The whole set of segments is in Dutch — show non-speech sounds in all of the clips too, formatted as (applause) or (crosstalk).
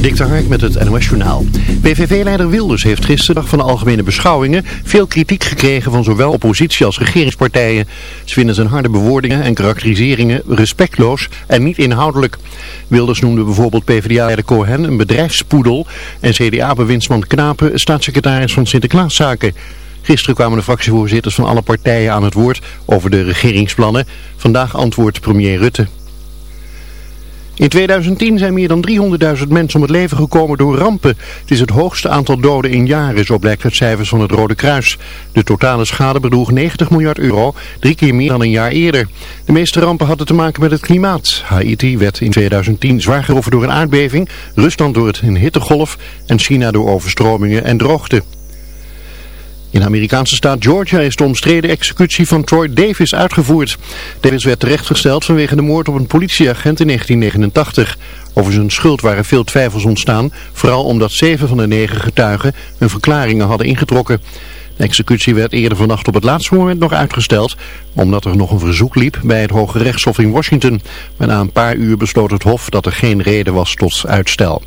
Dik de Hark met het NOS Journaal. PVV-leider Wilders heeft gisteren dag van de algemene beschouwingen veel kritiek gekregen van zowel oppositie als regeringspartijen. Ze vinden zijn harde bewoordingen en karakteriseringen respectloos en niet inhoudelijk. Wilders noemde bijvoorbeeld PvdA-leider Cohen een bedrijfspoedel en CDA-bewindsman Knapen staatssecretaris van Sinterklaaszaken. Gisteren kwamen de fractievoorzitters van alle partijen aan het woord over de regeringsplannen. Vandaag antwoordt premier Rutte. In 2010 zijn meer dan 300.000 mensen om het leven gekomen door rampen. Het is het hoogste aantal doden in jaren, zo blijkt uit cijfers van het Rode Kruis. De totale schade bedroeg 90 miljard euro, drie keer meer dan een jaar eerder. De meeste rampen hadden te maken met het klimaat. Haiti werd in 2010 zwaar getroffen door een aardbeving, Rusland door het een hittegolf en China door overstromingen en droogte. In de Amerikaanse staat Georgia is de omstreden executie van Troy Davis uitgevoerd. Davis werd terechtgesteld vanwege de moord op een politieagent in 1989. Over zijn schuld waren veel twijfels ontstaan, vooral omdat zeven van de negen getuigen hun verklaringen hadden ingetrokken. De executie werd eerder vannacht op het laatste moment nog uitgesteld, omdat er nog een verzoek liep bij het Hoge Rechtshof in Washington. Maar na een paar uur besloot het Hof dat er geen reden was tot uitstel.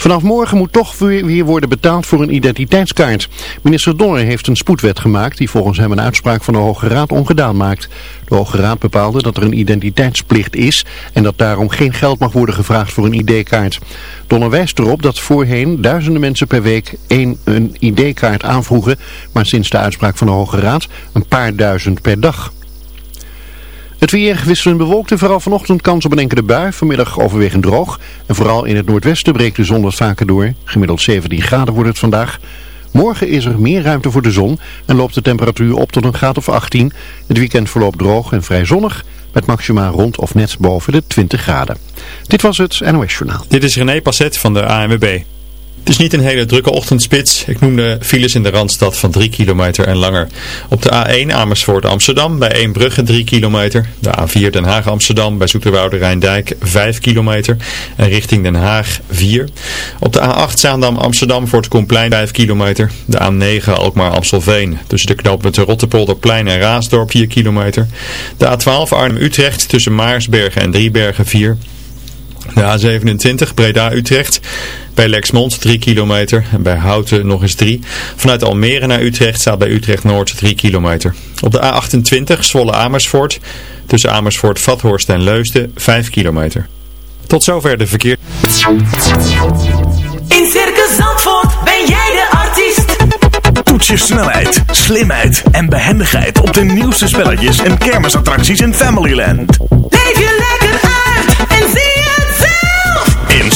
Vanaf morgen moet toch weer worden betaald voor een identiteitskaart. Minister Donner heeft een spoedwet gemaakt die volgens hem een uitspraak van de Hoge Raad ongedaan maakt. De Hoge Raad bepaalde dat er een identiteitsplicht is en dat daarom geen geld mag worden gevraagd voor een ID-kaart. Donner wijst erop dat voorheen duizenden mensen per week één, een ID-kaart aanvroegen, maar sinds de uitspraak van de Hoge Raad een paar duizend per dag. Het weer wisselend bewolkt en vooral vanochtend kans op een enkele bui. Vanmiddag overwegend droog. En vooral in het noordwesten breekt de zon wat vaker door. Gemiddeld 17 graden wordt het vandaag. Morgen is er meer ruimte voor de zon en loopt de temperatuur op tot een graad of 18. Het weekend verloopt droog en vrij zonnig met maxima rond of net boven de 20 graden. Dit was het NOS Journaal. Dit is René Passet van de ANWB. Het is niet een hele drukke ochtendspits. Ik noem de files in de Randstad van 3 kilometer en langer. Op de A1 Amersfoort Amsterdam bij Eembrugge 3 kilometer. De A4 Den Haag Amsterdam bij Zoeterwoude Rijndijk 5 kilometer. En richting Den Haag 4. Op de A8 Zaandam Amsterdam voor het Komplein 5 kilometer. De A9 Alkmaar Amstelveen tussen de knooppunten Rottepolderplein en Raasdorp 4 kilometer. De A12 Arnhem Utrecht tussen Maarsbergen en Driebergen 4 de A27 Breda-Utrecht. Bij Lexmond 3 kilometer en bij Houten nog eens 3. Vanuit Almere naar Utrecht staat bij Utrecht-Noord 3 kilometer. Op de A28 Zwolle-Amersfoort. Tussen Amersfoort-Vathorst en Leusden 5 kilometer. Tot zover de verkeer. In Circus Zandvoort ben jij de artiest. Toets je snelheid, slimheid en behendigheid op de nieuwste spelletjes en kermisattracties in Familyland. Leef je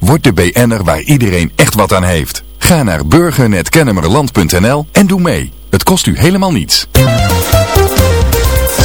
Word de BN'er waar iedereen echt wat aan heeft. Ga naar burgernetkennemerland.nl en doe mee. Het kost u helemaal niets.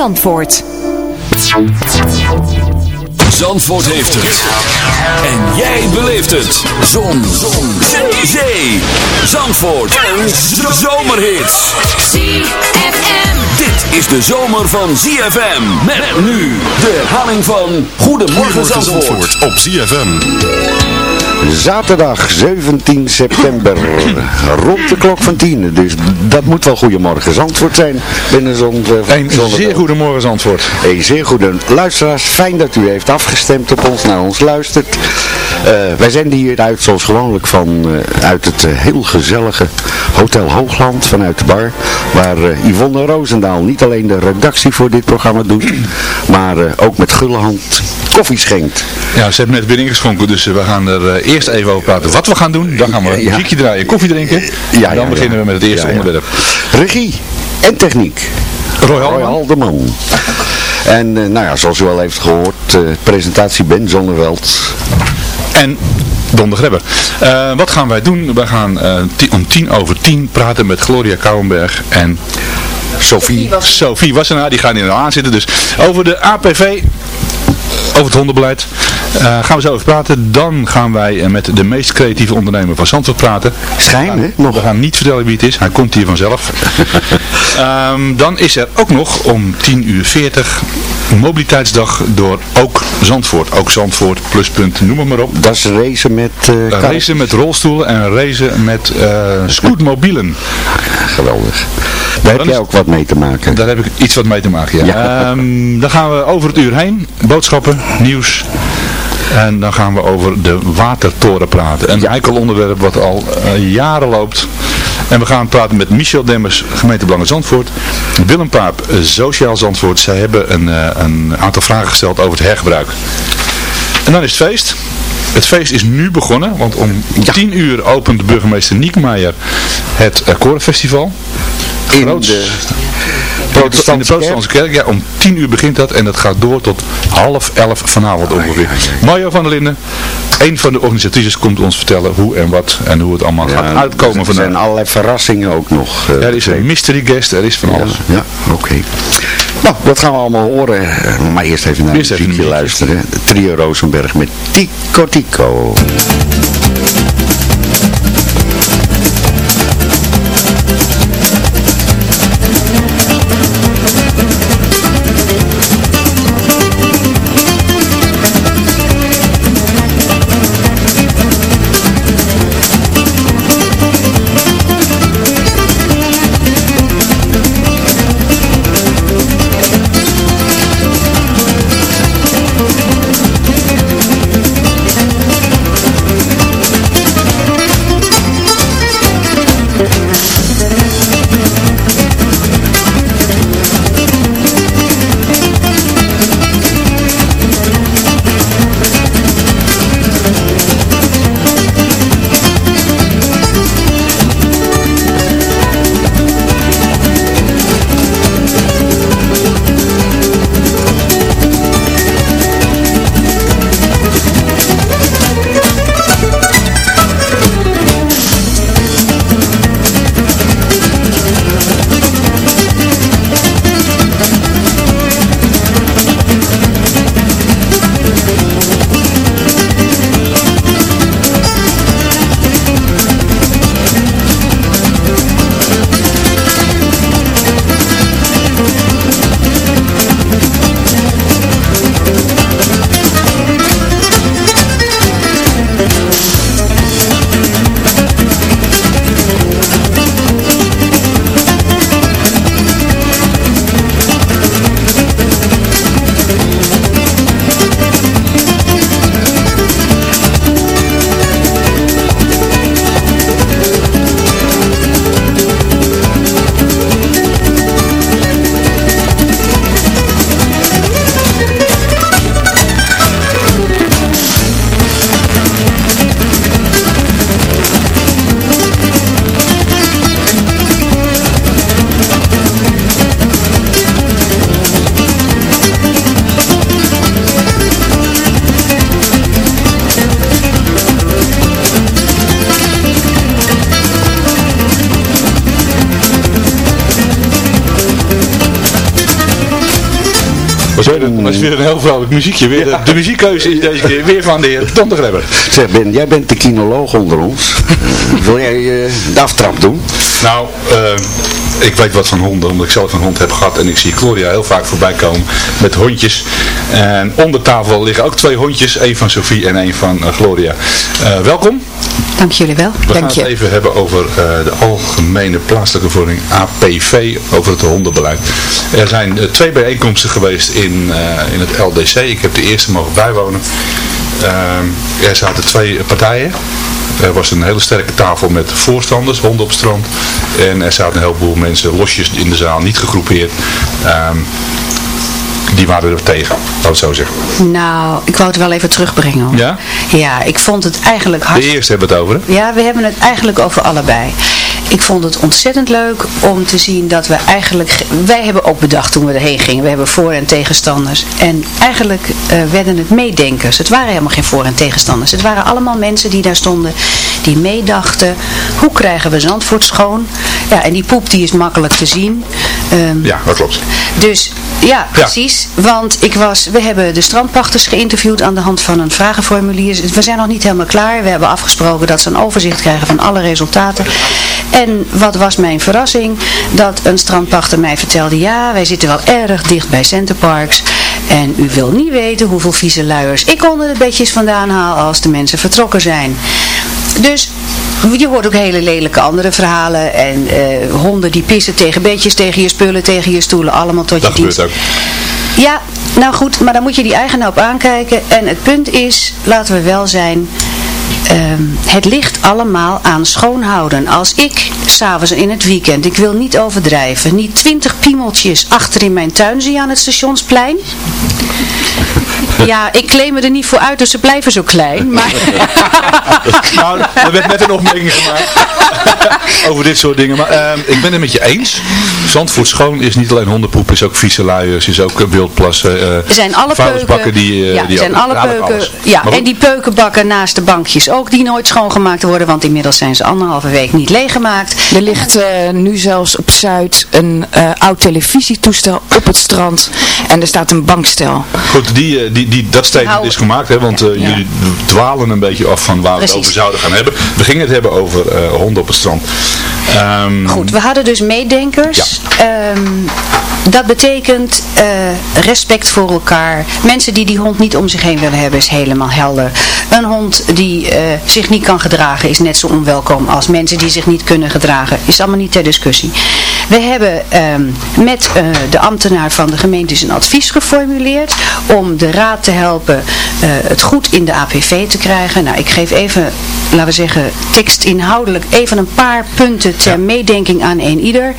Zandvoort. Zandvoort heeft het. En jij beleeft het. Zon. Zon. Zee. Zandvoort. En zomerhits. ZFM. Dit is de zomer van ZFM. Met nu de herhaling van Goedemorgen Zandvoort. op ZFM. Zaterdag 17 september, (laughs) rond de klok van 10. Dus dat moet wel Goedemorgen Zandvoort zijn binnen zo'n... Een zeer goedemorgen Zandvoort. Een zeer goede luisteraars. Fijn dat u heeft afgestemd op ons, naar ons luistert. Eh, wij zenden hier uit zoals gewoonlijk van, eh, uit het eh, heel gezellige Hotel Hoogland vanuit de bar. Waar Yvonne Roosendaal niet alleen de redactie voor dit programma doet, maar ook met gulle hand koffie schenkt. Ja, ze hebben net weer ingeschonken, dus eh, we gaan er eh, eerst even over praten wat we gaan doen. Dan gaan we Ja. muziekje draaien, koffie drinken. Ja, en dan ja, beginnen we met het eerste Ja, ja. onderwerp. Regie en techniek. Roy Roy Haldeman. Haldeman. En eh, nou ja, zoals u al heeft gehoord, eh, presentatie Ben Zonneveld. En Don de Grebber. Eh, wat gaan wij doen? Wij gaan eh, om tien over tien praten met Gloria Kouwenberg en Sophie. Sophie Wassenaar. Die gaan hier nou aanzitten. Dus over de APV, over het hondenbeleid, eh, gaan we zo over praten. Dan gaan wij eh, met de meest creatieve ondernemer van Zandvoort praten. Schijn, hè? Nog. We gaan niet vertellen wie het is, hij komt hier vanzelf. (laughs) Ehm, dan is er ook nog om 10 uur 40 mobiliteitsdag door ook Zandvoort. Ook Zandvoort, pluspunt, noem maar op. Dat is racen met. Racen met rolstoelen en racen met eh scootmobielen. Geweldig. Daar heb jij ook wat mee te maken. Daar heb ik iets wat mee te maken, ja. Ja. Ehm, dan gaan we over het uur heen. Boodschappen, nieuws. En dan gaan we over de watertoren praten. Een heikel onderwerp wat al jaren loopt. En we gaan praten met Michel Demmers, gemeente Belangen Zandvoort. Willem Paap, eh, Sociaal Zandvoort. Zij hebben een, eh, een aantal vragen gesteld over het hergebruik. En dan is het feest. Het feest is nu begonnen, want om 10 uur opent burgemeester Niekmeijer het uh, Korenfestival. In Groots- de in de protestantse protestantse kerk. Ja, om 10 uur begint dat en dat gaat door tot half elf vanavond ongeveer. Mario van der Linden, een van de organisatrices, komt ons vertellen hoe en wat en hoe het allemaal Ja, gaat uitkomen Er zijn vandaag. allerlei verrassingen ook nog. eh, Er is een mystery guest, er is van alles. Ja, ja oké. Nou, dat gaan we allemaal horen. Eh, Maar eerst even naar Eerst muziekje een muziekje. luisteren. Trio Rosenberg met Tico Tico. Dat is weer een heel vrolijk muziekje. Weer, de, de muziekkeuze is deze keer weer van de heer Don de Grebber. Zeg Ben, jij bent de kinoloog onder ons. Wil jij eh, de aftrap doen? Nou, eh, ik weet wat van honden, omdat ik zelf een hond heb gehad. En ik zie Gloria heel vaak voorbij komen met hondjes. En onder tafel liggen ook twee hondjes. één van Sophie en één van eh, Gloria. Welkom. Dank jullie wel. We Dank gaan je. het even hebben over eh, de algemene plaatselijke verordening APV, over het hondenbeleid. Er zijn eh, twee bijeenkomsten geweest in, eh, in het LDC. Ik heb de eerste mogen bijwonen. Ehm, er zaten twee partijen. Er was een hele sterke tafel met voorstanders, honden op strand. En er zaten een heleboel mensen losjes in de zaal, niet gegroepeerd. Die waren er tegen, we het zo zeggen. Nou, ik wou het wel even terugbrengen hoor. Ja? Ja, ik vond het eigenlijk De hartstikke... eerste hebben we het over, hè? Ja, we hebben het eigenlijk over allebei. Ik vond het ontzettend leuk om te zien dat we eigenlijk... ge- Wij hebben ook bedacht toen we erheen gingen. We hebben voor- en tegenstanders. En eigenlijk eh, werden het meedenkers. Het waren helemaal geen voor- en tegenstanders. Het waren allemaal mensen die daar stonden. Die meedachten. Hoe krijgen we Zandvoort schoon? Ja, en die poep die is makkelijk te zien. Ehm, Ja, dat klopt. dus ja, precies. Want ik was, we hebben de strandpachters geïnterviewd aan de hand van een vragenformulier. We zijn nog niet helemaal klaar. We hebben afgesproken dat ze een overzicht krijgen van alle resultaten. En wat was mijn verrassing? Dat een strandpachter mij vertelde, ja, wij zitten wel erg dicht bij Centerparks. En u wil niet weten hoeveel vieze luiers ik onder de bedjes vandaan haal als de mensen vertrokken zijn. Dus je hoort ook hele lelijke andere verhalen. En eh, honden die pissen tegen bedjes, tegen je spullen, tegen je stoelen. Allemaal tot Dat je dienst. gebeurt ook. Ja, nou goed, maar dan moet je die eigenaar op aankijken. En het punt is, laten we wel zijn, ehm, het ligt allemaal aan schoonhouden. Als ik, s'avonds in het weekend, ik wil niet overdrijven, niet twintig piemeltjes achter in mijn tuin zie aan het stationsplein. Ja, ik claim me er niet voor uit, dus ze blijven zo klein. Maar (laughs) nou, er werd net een opmerking gemaakt (laughs) over dit soort dingen. Maar ehm, ik ben het met je eens. Zandvoort schoon is niet alleen hondenpoep, is ook vieze luiers, is ook eh, wildplassen. eh, Er zijn alle peuken, die, eh, ja, die er zijn alle peuken, ja, en die peukenbakken naast de bankjes ook, die nooit schoongemaakt worden, want inmiddels zijn ze anderhalve week niet leeggemaakt. Er ligt eh, nu zelfs op Zuid een eh, oud televisietoestel op het strand en er staat een bankstel. Goed, die, eh, die, die, dat statement is gemaakt, hè, want ja. jullie dwalen een beetje af van waar we het over zouden gaan hebben. We gingen het hebben over eh, honden op het strand. Ehm, Goed, we hadden dus meedenkers. Ehm, dat betekent eh, respect voor elkaar. Mensen die die hond niet om zich heen willen hebben is helemaal helder. Een hond die eh, zich niet kan gedragen is net zo onwelkom als mensen die zich niet kunnen gedragen. Is allemaal niet ter discussie. We hebben ehm, met eh, de ambtenaar van de gemeente een advies geformuleerd om de raad te helpen het goed in de APV te krijgen. Nou, ik geef even, laten we zeggen, tekstinhoudelijk even een paar punten ter meedenking aan een ieder.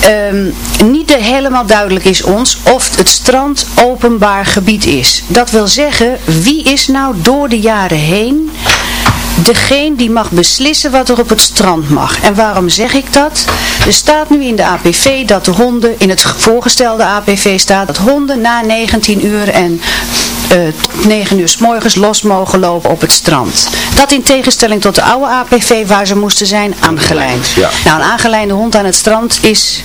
Ehm, niet de- helemaal duidelijk is ons of het strand openbaar gebied is. Dat wil zeggen, wie is nou door de jaren heen degene die mag beslissen wat er op het strand mag. En waarom zeg ik dat? Er staat nu in de APV dat de honden, in het voorgestelde APV staat dat honden na 19 uur en eh, tot 9 uur s morgens los mogen lopen op het strand. Dat in tegenstelling tot de oude APV waar ze moesten zijn aangelijnd. Ja. Nou, een aangelijnde hond aan het strand is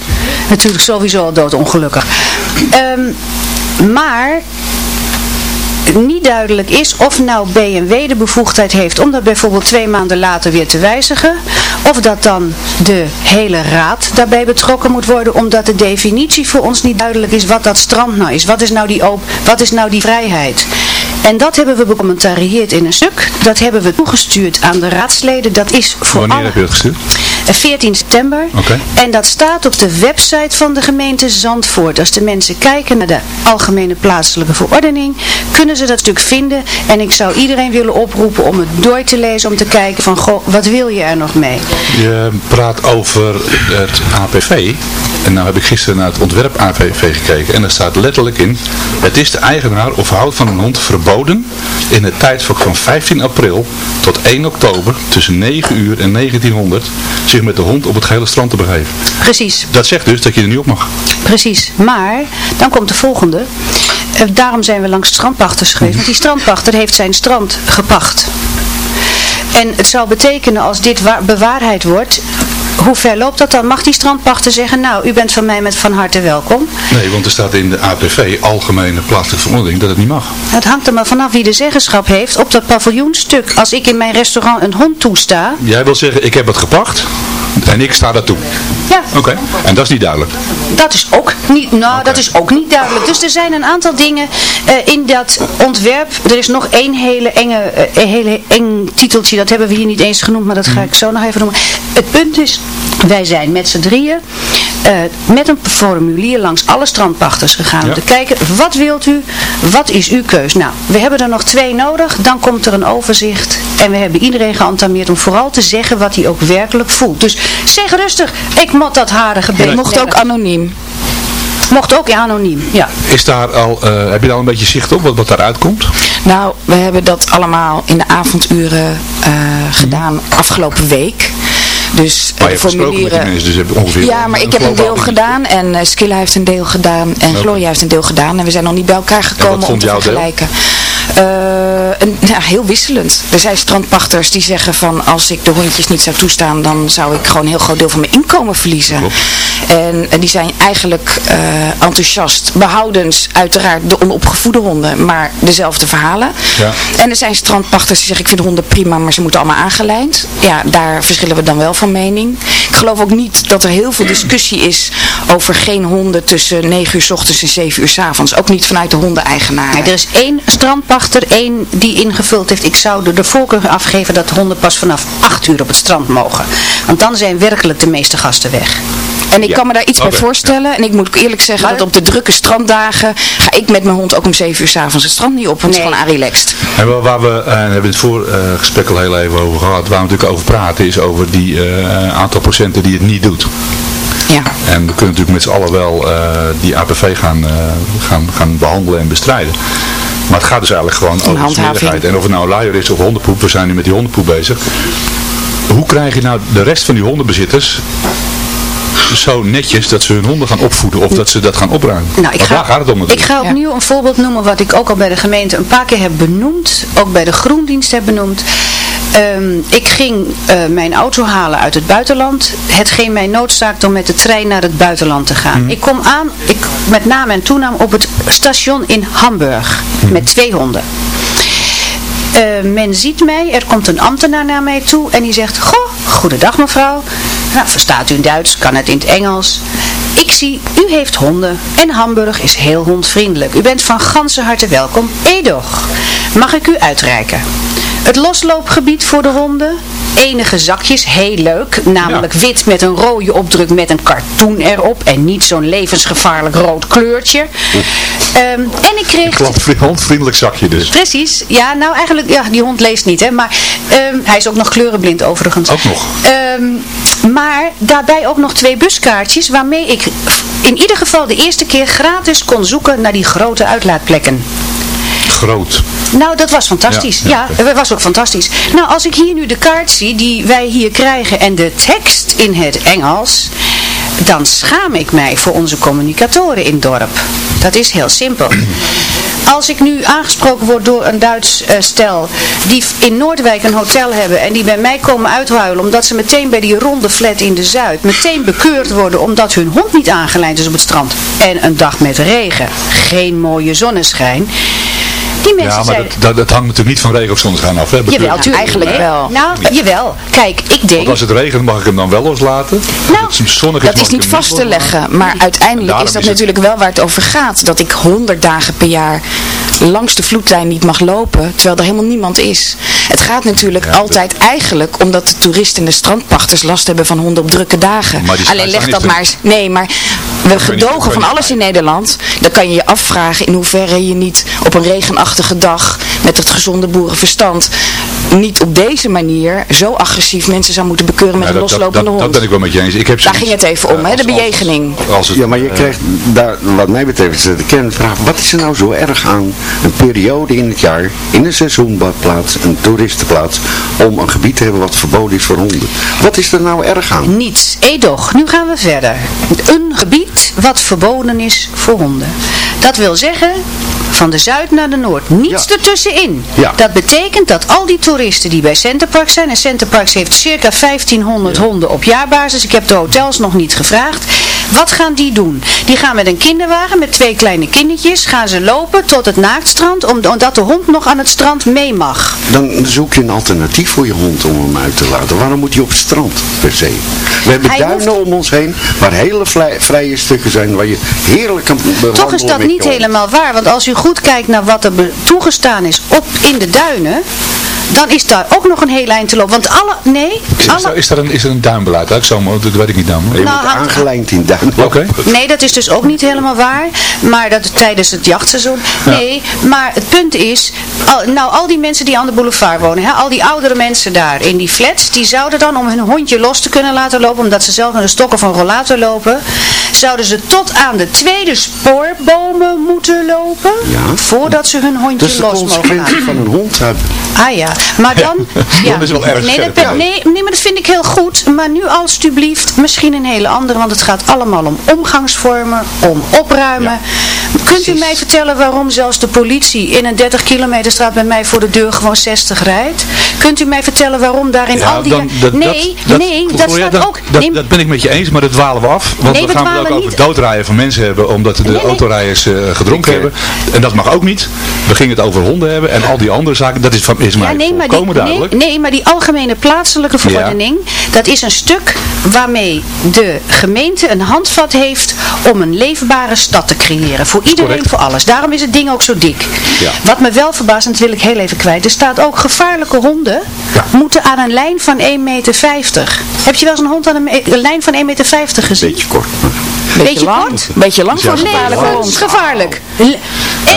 natuurlijk sowieso al doodongelukkig. Ehm, maar niet duidelijk is of nou B&W de bevoegdheid heeft om dat bijvoorbeeld twee maanden later weer te wijzigen. Of dat dan de hele raad daarbij betrokken moet worden omdat de definitie voor ons niet duidelijk is wat dat strand nou is. Wat is nou die, op, wat is nou die vrijheid? En dat hebben we becommentarieerd in een stuk. Dat hebben we toegestuurd aan de raadsleden. Dat is voor wanneer alle- heb je dat gestuurd? Eh, 14 september. Oké. En dat staat op de website van de gemeente Zandvoort. Als de mensen kijken naar de algemene plaatselijke verordening, kunnen ze dat stuk vinden. En ik zou iedereen willen oproepen om het door te lezen, om te kijken van, goh, wat wil je er nog mee? Je praat over het APV. En nou heb ik gisteren naar het ontwerp APV gekeken. En daar staat letterlijk in. Het is de eigenaar of houd van een hond verboden in het tijdvak van 15 april tot 1 oktober tussen 9 uur en 1900 zich met de hond op het gehele strand te begeven. Precies. Dat zegt dus dat je er niet op mag. Precies, maar dan komt de volgende. Eh, daarom zijn we langs strandpachters geweest, want die strandpachter heeft zijn strand gepacht. En het zou betekenen als dit wa- bewaarheid wordt, hoe ver loopt dat dan? Mag die strandpachter zeggen, nou u bent van mij met van harte welkom. Nee, want er staat in de APV, Algemene Plaatselijke Verordening, dat het niet mag. Het hangt er maar vanaf wie de zeggenschap heeft op dat paviljoenstuk. Als ik in mijn restaurant een hond toesta, Jij wil zeggen, ik heb het gepacht en ik sta daartoe. Ja. Oké, en dat is niet duidelijk. Dat is ook niet, nou, dat is ook niet duidelijk. Dus er zijn een aantal dingen eh, in dat ontwerp. Er is nog één hele enge, eh, hele eng titeltje, dat hebben we hier niet eens genoemd, maar dat ga ik zo nog even noemen. Het punt is, wij zijn met z'n drieën eh, met een formulier langs alle strandpachters gegaan om Ja. te kijken, wat wilt u, wat is uw keus? Nou, we hebben er nog twee nodig, dan komt er een overzicht en we hebben iedereen geantameerd om vooral te zeggen wat hij ook werkelijk voelt. Dus zeg rustig, ik moet dat harige. Het mocht ook anoniem. Mocht ook anoniem, ja. Is daar al, eh, heb je daar al een beetje zicht op wat, wat daaruit komt? Nou, we hebben dat allemaal in de avonduren eh, gedaan afgelopen week. Dus Maar eh, je hebt gesproken met die mensen, dus heb je ongeveer Ja, maar ik heb een deel gedaan en eh, Skilla heeft een deel gedaan en Oké. Gloria heeft een deel gedaan. En we zijn nog niet bij elkaar gekomen om te deel? Vergelijken. Eh, een, ja, heel wisselend. Er zijn strandpachters die zeggen van als ik de hondjes niet zou toestaan, dan zou ik gewoon een heel groot deel van mijn inkomen verliezen. En, en die zijn eigenlijk eh, enthousiast, behoudens uiteraard de onopgevoede honden, maar dezelfde verhalen. Ja. En er zijn strandpachters die zeggen ik vind honden prima, maar ze moeten allemaal aangelijnd. Ja, daar verschillen we dan wel van mening. Ik geloof ook niet dat er heel veel discussie is over geen honden tussen 9 uur s ochtends en 7 uur s avonds. Ook niet vanuit de hondeneigenaar. Er is één strandpachter, één die ingevuld heeft. Ik zou er de voorkeur afgeven dat de honden pas vanaf 8 uur op het strand mogen. Want dan zijn werkelijk de meeste gasten weg. En ik kan me daar iets bij voorstellen. En ik moet eerlijk zeggen Maar- dat op de drukke stranddagen ga ik met mijn hond ook om 7 uur s'avonds het strand niet op. Want het is Nee. gewoon relaxed. En waar- waar we, en hebben we het voor eh, gesprek al heel even over gehad, waar we natuurlijk over praten, is over die eh, aantal procenten die het niet doet. Ja. En we kunnen natuurlijk met z'n allen wel eh, die APV gaan, eh, gaan, gaan behandelen en bestrijden. Maar het gaat dus eigenlijk gewoon over handhaving. smerigheid. En of het nou een luier is of hondenpoep, we zijn nu met die hondenpoep bezig. Hoe krijg je nou de rest van die hondenbezitters zo netjes dat ze hun honden gaan opvoeden of dat ze dat gaan opruimen? Nou, ik ga, daar gaat het om ik ga opnieuw een voorbeeld noemen wat ik ook al bij de gemeente een paar keer heb benoemd. Ook bij de groendienst heb benoemd. Ehm, ik ging eh, mijn auto halen uit het buitenland. Hetgeen mij noodzaakte om met de trein naar het buitenland te gaan. Mhm. Ik kom aan, ik, met naam en toenaam, op het station in Hamburg. Mhm. Met twee honden. Eh, men ziet mij, er komt een ambtenaar naar mij toe en die zegt, goh, goedendag mevrouw. Nou, verstaat u Duits, kan het in het Engels. Ik zie, u heeft honden en Hamburg is heel hondvriendelijk. U bent van ganse harte welkom. Edoch, mag ik u uitreiken? Het losloopgebied voor de honden, enige zakjes, heel leuk, namelijk wit met een rode opdruk met een cartoon erop en niet zo'n levensgevaarlijk rood kleurtje. Ehm, en ik kreeg... Klap, hondvriendelijk zakje dus. Precies, ja, nou eigenlijk, ja, die hond leest niet, hè, maar ehm, hij is ook nog kleurenblind overigens. Ook nog. Ehm, maar daarbij ook nog twee buskaartjes waarmee ik in ieder geval de eerste keer gratis kon zoeken naar die grote uitlaatplekken. Groot. Nou, dat was fantastisch. Ja, Ja, ja, dat was ook fantastisch. Nou, als ik hier nu de kaart zie die wij hier krijgen en de tekst in het Engels, dan schaam ik mij voor onze communicatoren in het dorp. Dat is heel simpel. (clears throat) Als ik nu aangesproken word door een Duits eh, stel die in Noordwijk een hotel hebben en die bij mij komen uithuilen omdat ze meteen bij die ronde flat in de Zuid meteen bekeurd worden omdat hun hond niet aangelijnd is op het strand en een dag met regen, geen mooie zonneschijn. Die mensen Ja, maar zijn... dat, dat, dat hangt natuurlijk niet van regen of zonneschijn af. Hè? Jawel, Natuurlijk. tuurlijk. eigenlijk Nee. wel. Nou, jawel. Kijk, ik denk... Want als het regent mag ik hem dan wel loslaten. Nou, zonnig Dat is niet vast te leggen, maar uiteindelijk is dat is het- natuurlijk wel waar het over gaat. Dat ik 100 dagen per jaar langs de vloedlijn niet mag lopen, terwijl er helemaal niemand is. Het gaat natuurlijk altijd eigenlijk omdat de toeristen en de strandpachters last hebben van honden op drukke dagen. Maar die Alleen leg dat maar eens. Nee, maar we gedogen van alles in Nederland. Dan kan je je afvragen in hoeverre je niet op een regenachtige dag met het gezonde boerenverstand niet op deze manier zo agressief mensen zou moeten bekeuren met Ja, een dat, loslopende dat, dat hond. ben ik wel met je eens. Ik heb Daar ging het even om, eh, hè, de als- bejegening. Als het, Ja, maar je eh, krijgt daar, wat mij betreft, de kernvraag, wat is er nou zo erg aan een periode in het jaar, in een seizoenbadplaats, een toeristenplaats, om een gebied te hebben wat verboden is voor honden? Wat is er nou erg aan? Niets. Edoch, nu gaan we verder. Een gebied wat verboden is voor honden. Dat wil zeggen, van de zuid naar de noord. Niets Ja. ertussenin. Ja. Dat betekent dat al die toeristen die bij Centerparks zijn, en Centerparks heeft circa 1500 honden op jaarbasis, ik heb de hotels nog niet gevraagd, Wat gaan die doen? Die gaan met een kinderwagen met twee kleine kindertjes, gaan ze lopen tot het naaktstrand, om- omdat de hond nog aan het strand mee mag. Dan zoek je een alternatief voor je hond om hem uit te laten. Waarom moet hij op het strand per se? We hebben Hij duinen om ons heen waar hele vrije stukken zijn waar je heerlijk kan bewandelen Toch is dat niet helemaal waar, want als u goed kijkt naar wat er toegestaan is op in de duinen, dan is daar ook nog een heel eind te lopen. Want alle, nee, Is, is, alle, er, is, er een, is er een duinbeleid? Uit zomer, dat weet ik niet nou. Je Nou, aangelijnd in duinen. Oké. Nee, dat is dus ook niet helemaal waar. Maar dat tijdens het jachtseizoen. Nee, maar het punt is, al, nou al die mensen die aan de boulevard wonen, hè, al die oudere mensen daar in die flats, die zouden dan om hun hondje los te kunnen laten lopen, omdat ze zelf aan de stokken van rollator lopen, zouden ze tot aan de tweede spoorbomen moeten lopen, Ja. voordat ze hun hondje Dat is de los mogen consequentie laten. van een hond hebben. Ah ja, maar dan... (laughs) Ja, Dat is wel erg nee, scherp, dat, ja. nee, nee, maar dat vind ik heel goed. Maar nu alstublieft misschien een hele andere, want het gaat allemaal om omgangsvormen, om opruimen. Kunt u mij vertellen waarom zelfs de politie in een 30 kilometer straat bij mij voor de deur gewoon 60 rijdt? Kunt u mij vertellen waarom daar in al die... dan- dat- nee, dat- nee, dat- staat ook... Dat, nee, dat ben ik met je eens, maar dat dwalen we af. Want Nee, we gaan het ook over doodrijden van mensen hebben omdat de nee. autorijders eh, gedronken eh, hebben. En dat mag ook niet. We gingen het over honden hebben en al die andere zaken. Dat is, van, is mij Ja, nee, maar die, duidelijk. nee, nee, maar die algemene plaatselijke verordening, dat is een stuk waarmee de gemeente een handvat heeft om een leefbare stad te creëren. Voor iedereen, Correct. voor alles. Daarom is het ding ook zo dik. Ja. Wat me wel verbaast, en dat wil ik heel even kwijt, er staat ook gevaarlijke honden moeten aan een lijn van 1,50 meter. Heb je wel eens een hond aan een lijn van 1,50 meter gezien? Beetje kort. Beetje lang. kort? Beetje lang voor een Nee, gevaarlijke dat hond. is gevaarlijk. Één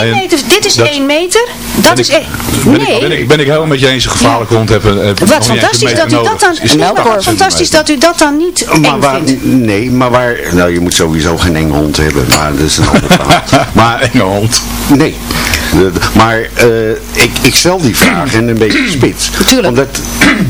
Ja, meter, dit is dat- 1 meter, dat is... één- Ben Nee. ik, ben, ik, ben ik helemaal met je eens. Een gevaarlijke hond hebben. heb niet Wat fantastisch dat u dat dan, Is nee, 80 maar fantastisch dat u dat dan niet Maar eng waar, vindt. nee, maar waar, nou je moet sowieso geen enge hond hebben, maar dat is een ander verhaal. (laughs) Maar, Enge hond. nee, maar eh, ik, ik stel die vraag en een beetje spits. Tuurlijk. Omdat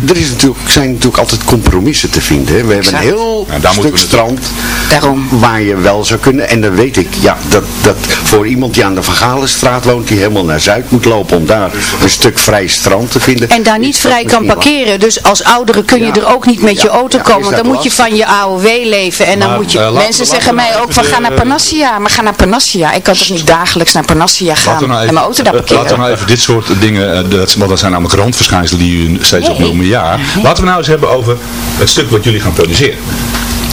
er is natuurlijk, zijn natuurlijk altijd compromissen te vinden. Hè. We hebben een heel daar stuk we strand Daarom. waar je wel zou kunnen. En dan weet ik, ja, dat, dat voor iemand die aan de Van Galenstraat woont, die helemaal naar Zuid moet lopen om daar een stuk vrij strand te vinden. En daar niet vrij kan parkeren. Dus als oudere kun je Ja. er ook niet met je auto ja, komen. dan moet je van je AOW leven. En dan moet je... eh, we- Mensen zeggen we mij ook van even ga naar Panassia, maar ga naar Panassia. Ik kan toch niet dagelijks naar Panassia gaan Laten we nou mijn auto daar laten we parkeren. nou even dit soort dingen, eh, dat, want dat zijn namelijk randverschijnselen die u steeds Nee. opnoemen. Ja. Laten we nou eens hebben over het stuk wat jullie gaan produceren.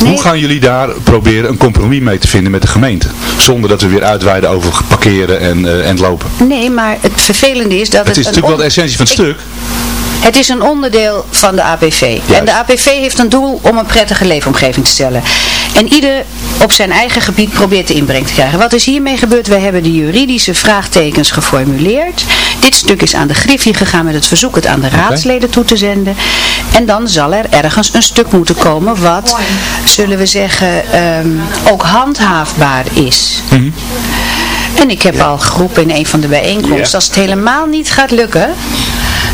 Hoe gaan jullie daar proberen een compromis mee te vinden met de gemeente? Zonder dat we weer uitweiden over parkeren en, eh, en lopen. Nee, maar het vervelende is dat het... Het is natuurlijk wel de essentie van het Ik- stuk. Het is een onderdeel van de APV. En de APV heeft een doel om een prettige leefomgeving te stellen. En ieder op zijn eigen gebied probeert de inbreng te krijgen. Wat is hiermee gebeurd? Wij hebben de juridische vraagtekens geformuleerd. Dit stuk is aan de Griffie gegaan met het verzoek het aan de raadsleden toe te zenden. En dan zal er ergens een stuk moeten komen wat, zullen we zeggen, ehm, ook handhaafbaar is. En ik heb al geroepen in een van de bijeenkomsten, als het helemaal niet gaat lukken,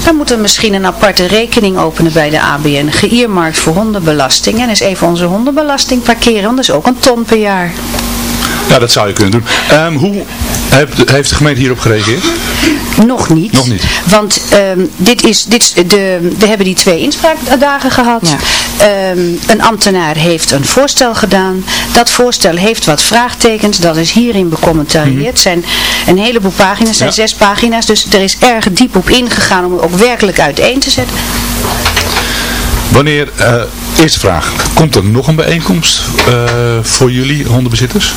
dan moeten we misschien een aparte rekening openen bij de ABN, geëermarkt voor hondenbelasting. En eens even onze hondenbelasting parkeren, want dat is ook een ton per jaar. Ja, dat zou je kunnen doen. Ehm, hoe heeft, heeft de gemeente hierop gereageerd? Nog niet. Nog niet. Want ehm, dit is, dit is de, we hebben die twee inspraakdagen gehad. Ja. Ehm, een ambtenaar heeft een voorstel gedaan. Dat voorstel heeft wat vraagtekens. Dat is hierin becommentarieerd. Het zijn een heleboel pagina's. Het zijn Mhm. Ja. zes pagina's. Dus er is erg diep op ingegaan om het ook werkelijk uiteen te zetten. Wanneer, eh, eerste vraag, komt er nog een bijeenkomst eh, voor jullie hondenbezitters?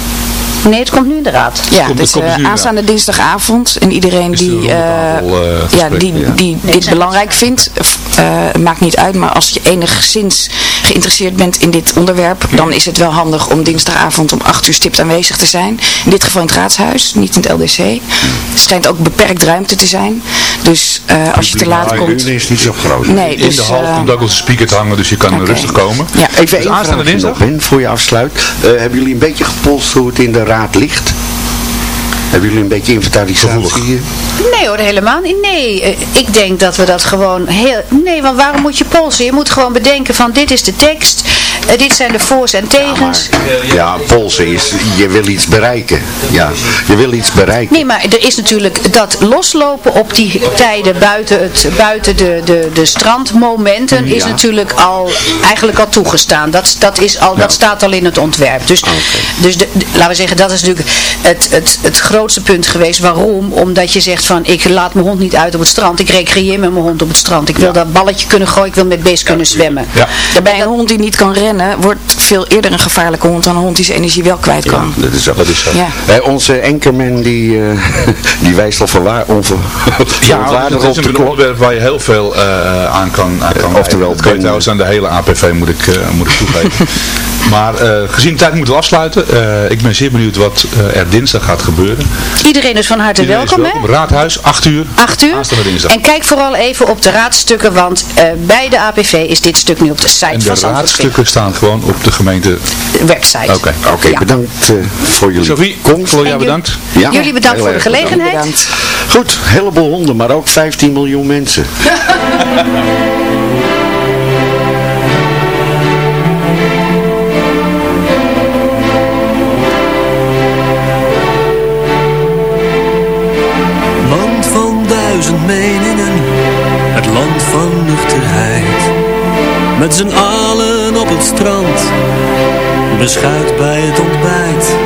Nee, het komt nu in de raad. Ja, Komt- dus eh, dus nu aanstaande dinsdagavond en iedereen Is er die, eh, eh, ja, die, Ja. die dit belangrijk vindt, eh, maakt niet uit, maar als je enigszins geïnteresseerd bent in dit onderwerp, dan is het wel handig om dinsdagavond om 8 uur stipt aanwezig te zijn. In dit geval in het raadshuis, niet in het LDC. Het schijnt ook beperkt ruimte te zijn, dus eh, als je te laat komt... de is niet zo groot. Nee, In dus... de hal eh, komt ook onze speaker te hangen, dus je kan rustig komen. Ja. Even Dus één aanstaande dinsdag? Ben, voor je afsluit. Eh, hebben jullie een beetje gepolst hoe het in de raad ligt? Hebben jullie een beetje inventarisatie? Gevoelig. Nee hoor, helemaal niet. Nee, eh, ik denk dat we dat gewoon heel... Nee, want waarom moet je polsen? Je moet gewoon bedenken van dit is de tekst, eh, dit zijn de voor's en tegens. Ja, polsen is, je wil iets bereiken. Ja, je wil iets bereiken. Nee, maar er is natuurlijk dat loslopen op die tijden buiten, het, buiten de, de, de strandmomenten is Ja. natuurlijk al, eigenlijk al toegestaan. Dat, dat, is al, dat staat al in het ontwerp. Dus, dus de, de- laten we zeggen, dat is natuurlijk het, het, het grootste punt geweest. Waarom? Omdat je zegt van, ik laat mijn hond niet uit op het strand. Ik recreëer met mijn hond op het strand. Ik wil dat balletje kunnen gooien. Ik wil met beest kunnen zwemmen. Ja, bij een hond die niet kan rennen, wordt veel eerder een gevaarlijke hond dan een hond die zijn energie wel kwijt kan. Dat is zo. Dat is zo. Ja. Eh, onze enkerman die, eh, (laughs) die wijst al verwaar, onver, Ja, dat op is de een onderwerp waar je heel veel eh, aan kan, aan kan oftewel. Dat kan je trouwens aan de hele APV moet ik, eh, moet ik toegeven. (laughs) maar eh, gezien de tijd moeten we afsluiten. Eh, ik ben zeer benieuwd wat eh, er dinsdag gaat gebeuren. Iedereen is van harte Iedereen welkom, hè? welkom. Raadhuis, 8 uur. 8 uur. Dinsdag. En kijk vooral even op de raadstukken, want eh, bij de APV is dit stuk nu op de site En de van Zandvoort raadstukken staan gewoon op de gemeente website. Oké, Oké, Ja. bedankt voor jullie Sophie, komst. Floria, bedankt. Ja, Jullie bedankt voor de erg bedankt. gelegenheid. Goed, heleboel honden, maar ook 15 miljoen mensen. (laughs) meningen, het land van nuchterheid. Met z'n allen op het strand, beschuit bij het ontbijt.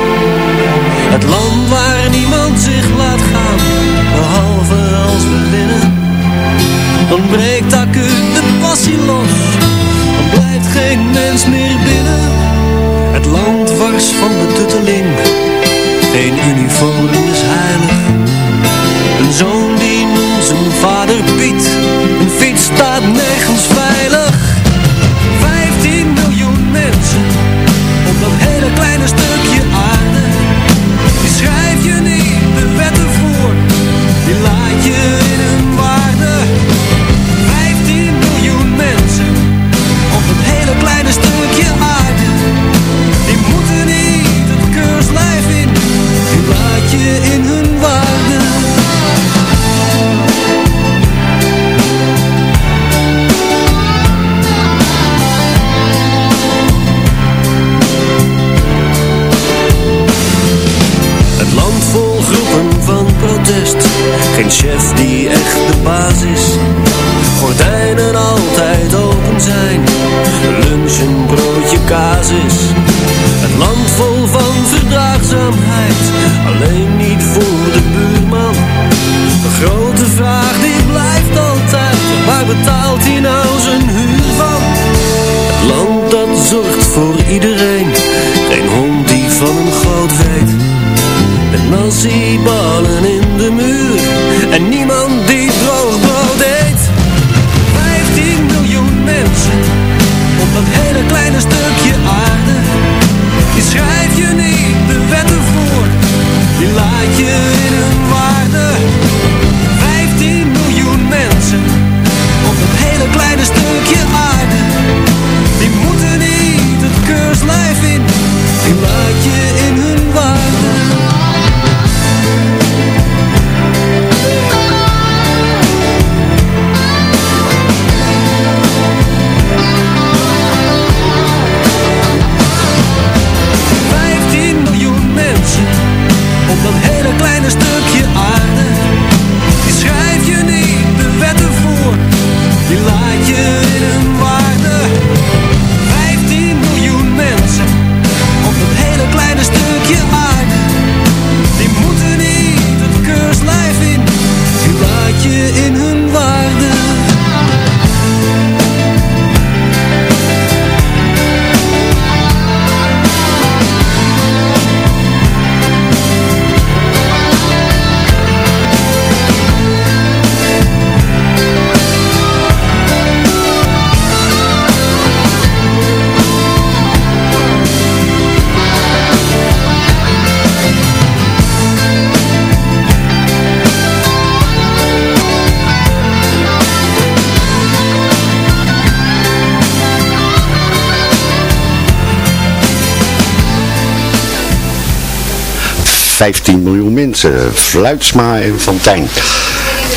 15 miljoen mensen. Fluitsma en Fontijn.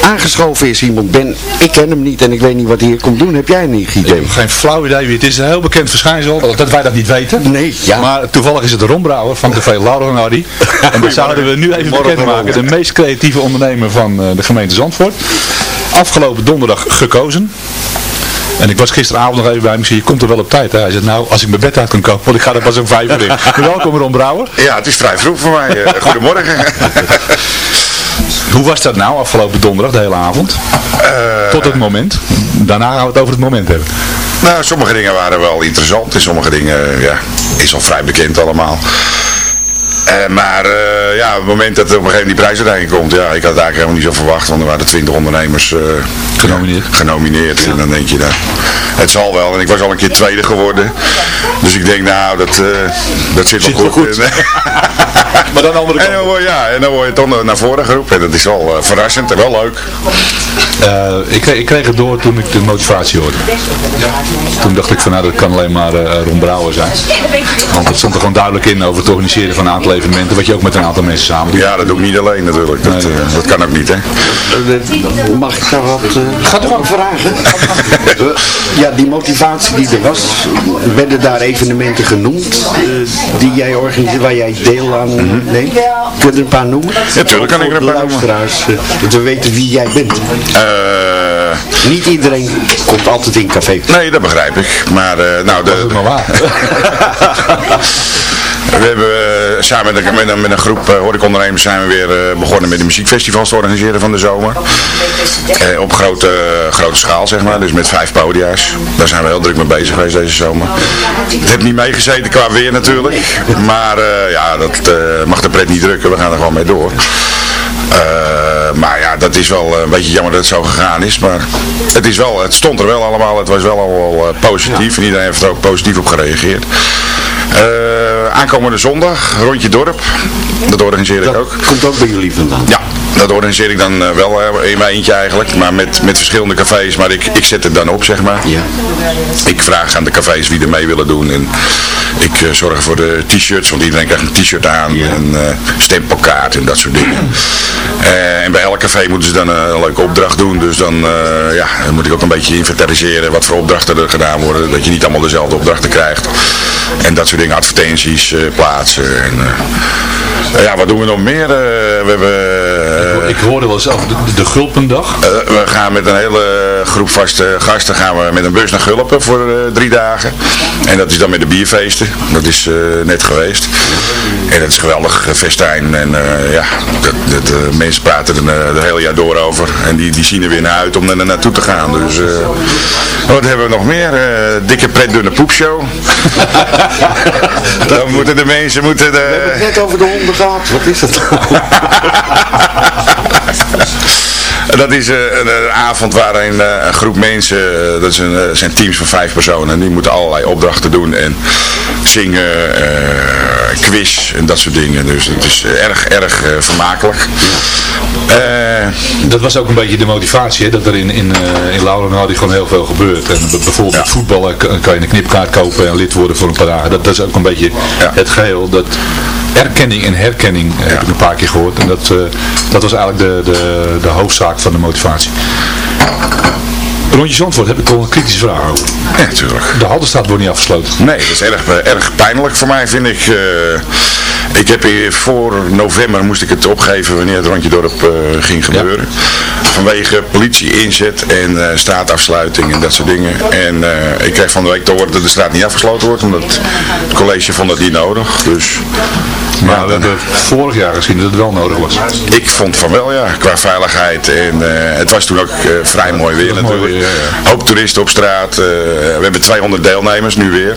Aangeschoven is iemand, Ben, ik ken hem niet en ik weet niet wat hij hier komt doen. Heb jij een idee? Ik heb geen flauw idee wie het is. Een heel bekend verschijnsel, dat wij dat niet weten. Nee, ja. Maar toevallig is het de Ron Brouwer van TV Laura en Hardy. En dat zouden we nu even bekendmaken. De meest creatieve ondernemer van eh, de gemeente Zandvoort. Afgelopen donderdag gekozen. En ik was gisteravond nog even bij hem. Ik zei, je komt er wel op tijd. Hè? Hij zegt, nou, als ik mijn bed uit kan komen, want ik ga er pas om vijf uur in. Welkom Ron Brouwer. Ja, het is vrij vroeg voor mij. Eh, (laughs) Goedemorgen. (laughs) Hoe was dat nou afgelopen donderdag, de hele avond? Tot het moment. Daarna gaan we het over het moment hebben. Nou, sommige dingen waren wel interessant en sommige dingen ja, is al vrij bekend allemaal. Eh, maar eh, ja, op het moment dat op een gegeven moment die prijsuitreiking komt, ja, ik had het eigenlijk helemaal niet zo verwacht, want er waren twintig ondernemers eh, genomineerd. genomineerd. En dan denk je, nou, het zal wel. En ik was al een keer tweede geworden. Dus ik denk, nou, dat, dat zit wel goed. En, (laughs) maar dan andere en dan, ja, en dan word je toch naar voren geroepen. En dat is wel verrassend en wel leuk. Eh, ik, kreeg, ik kreeg het door toen ik de motivatie hoorde. Toen dacht ik van nou dat kan alleen maar eh Ron Brouwer zijn. Want het stond er gewoon duidelijk in over het organiseren van een aantal evenementen. Wat je ook met een aantal mensen samen doet. Ja, dat doe ik niet alleen natuurlijk. Dat, eh, dat kan ook niet, hè. Mag ik daar wat... eh Gaat er ook vragen? (laughs) Ja, die motivatie die er was, werden daar evenementen genoemd die jij organiseert, waar jij deel aan neemt? Kun je er een paar noemen? Ja, tuurlijk kan ik er een paar noemen. dat we weten wie jij bent. Eh, Niet iedereen komt altijd in café. nee, dat begrijp ik. Maar, eh, nou, Dat is maar waar. (laughs) We hebben eh, samen met een, met een, met een groep uh, horecaondernemers zijn we weer eh, begonnen met de muziekfestivals te organiseren van de zomer. Eh, op grote, grote schaal zeg maar, dus met vijf podia's. Daar zijn we heel druk mee bezig geweest deze zomer. Het heeft niet meegezeten qua weer natuurlijk. Maar eh, ja, dat eh, mag de pret niet drukken. We gaan er gewoon mee door. Eh, maar ja, dat is wel een beetje jammer dat het zo gegaan is. Maar het, is wel, het stond er wel allemaal. Het was wel al eh, positief. En iedereen heeft er ook positief op gereageerd. Eh, aankomende zondag, rondje dorp. Dat organiseer ik ook. Komt ook bij jullie vandaan. Ja, dat organiseer ik dan eh, wel eh, in mijn eentje eigenlijk. Maar met, met verschillende cafés. Maar ik, ik zet het dan op, zeg maar. Ja. Ik vraag aan de cafés wie er mee willen doen. En ik eh, zorg voor de t-shirts, want iedereen krijgt een t-shirt aan. En eh, stempelkaart en dat soort dingen. Eh, en bij elk café moeten ze dan eh, een leuke opdracht doen. Dus dan, eh, ja, dan moet ik ook een beetje inventariseren wat voor opdrachten er gedaan worden. Dat je niet allemaal dezelfde opdrachten krijgt. En dat soort dingen, advertenties eh, plaatsen. En, eh, ja, wat doen we nog meer? Eh, we hebben... Ik hoorde wel eens over de, de Gulpendag. we gaan met een hele groep vaste gasten gaan we met een bus naar Gulpen voor drie dagen. En dat is dan met de bierfeesten. Dat is net geweest. En dat is geweldig festijn. En ja, dat, dat, mensen praten er het hele jaar door over. En die, die zien er weer naar uit om er naartoe te gaan. Dus wat hebben we nog meer? Dikke pret dunne poepshow. (laughs) (laughs) dan moeten de mensen... Moeten de, We hebben het net over de honden gehad. Wat is dat? (laughs) Dat is eh, een, een avond waarin eh, een groep mensen, eh, dat is een, eh, zijn teams van vijf personen, en die moeten allerlei opdrachten doen en zingen, eh, quiz en dat soort dingen. Dus het is eh, erg, erg eh, vermakelijk. Eh, Dat was ook een beetje de motivatie, hè, dat er in, in, eh in gewoon heel veel gebeurt. En bijvoorbeeld voetballen kan je een knipkaart kopen en lid worden voor een paar dagen. Dat, dat is ook een beetje het geheel. Dat erkenning en herkenning eh, heb ik een paar keer gehoord. En dat, eh, dat was eigenlijk de, de, de hoofdzaak van de motivatie. Rondje Zandvoort heb ik al een kritische vraag over. ja, natuurlijk. De Haldenstraat wordt niet afgesloten. Nee, dat is erg, eh, erg pijnlijk voor mij, vind ik. ik heb hier voor november moest ik het opgeven wanneer het rondje dorp ging gebeuren. Vanwege politie inzet en eh, straatafsluiting en dat soort dingen. En ik kreeg van de week te horen dat de straat niet afgesloten wordt, omdat het college vond dat niet nodig. Dus Maar we hebben vorig jaar gezien dat het wel nodig was. ik vond van wel, ja, qua veiligheid. En eh, het was toen ook eh, vrij mooi weer mooi natuurlijk. ja, Hoop toeristen op straat. eh, we hebben 200 deelnemers nu weer.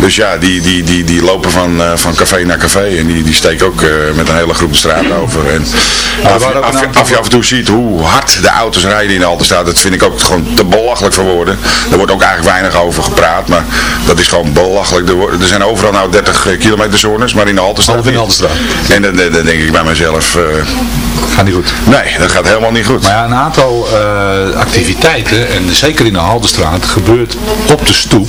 Dus ja, die, die, die, die lopen van, van café naar café. En die, die steken ook met een hele groep de straat over. En er als, je, af en toe ziet hoe hard de auto's rijden in de Altenstraat. Dat vind ik ook gewoon te belachelijk voor woorden. Daar wordt ook eigenlijk weinig over gepraat. Maar dat is gewoon belachelijk. Er, er zijn overal nou 30 kilometer zones. Maar in de Haltestraat. Half in Haltestraat. En dan, dan, dan denk ik bij mezelf, eh, Gaat niet goed. nee, dat gaat helemaal niet goed. Maar ja, een aantal eh, activiteiten, en zeker in de Haldenstraat, gebeurt op de stoep.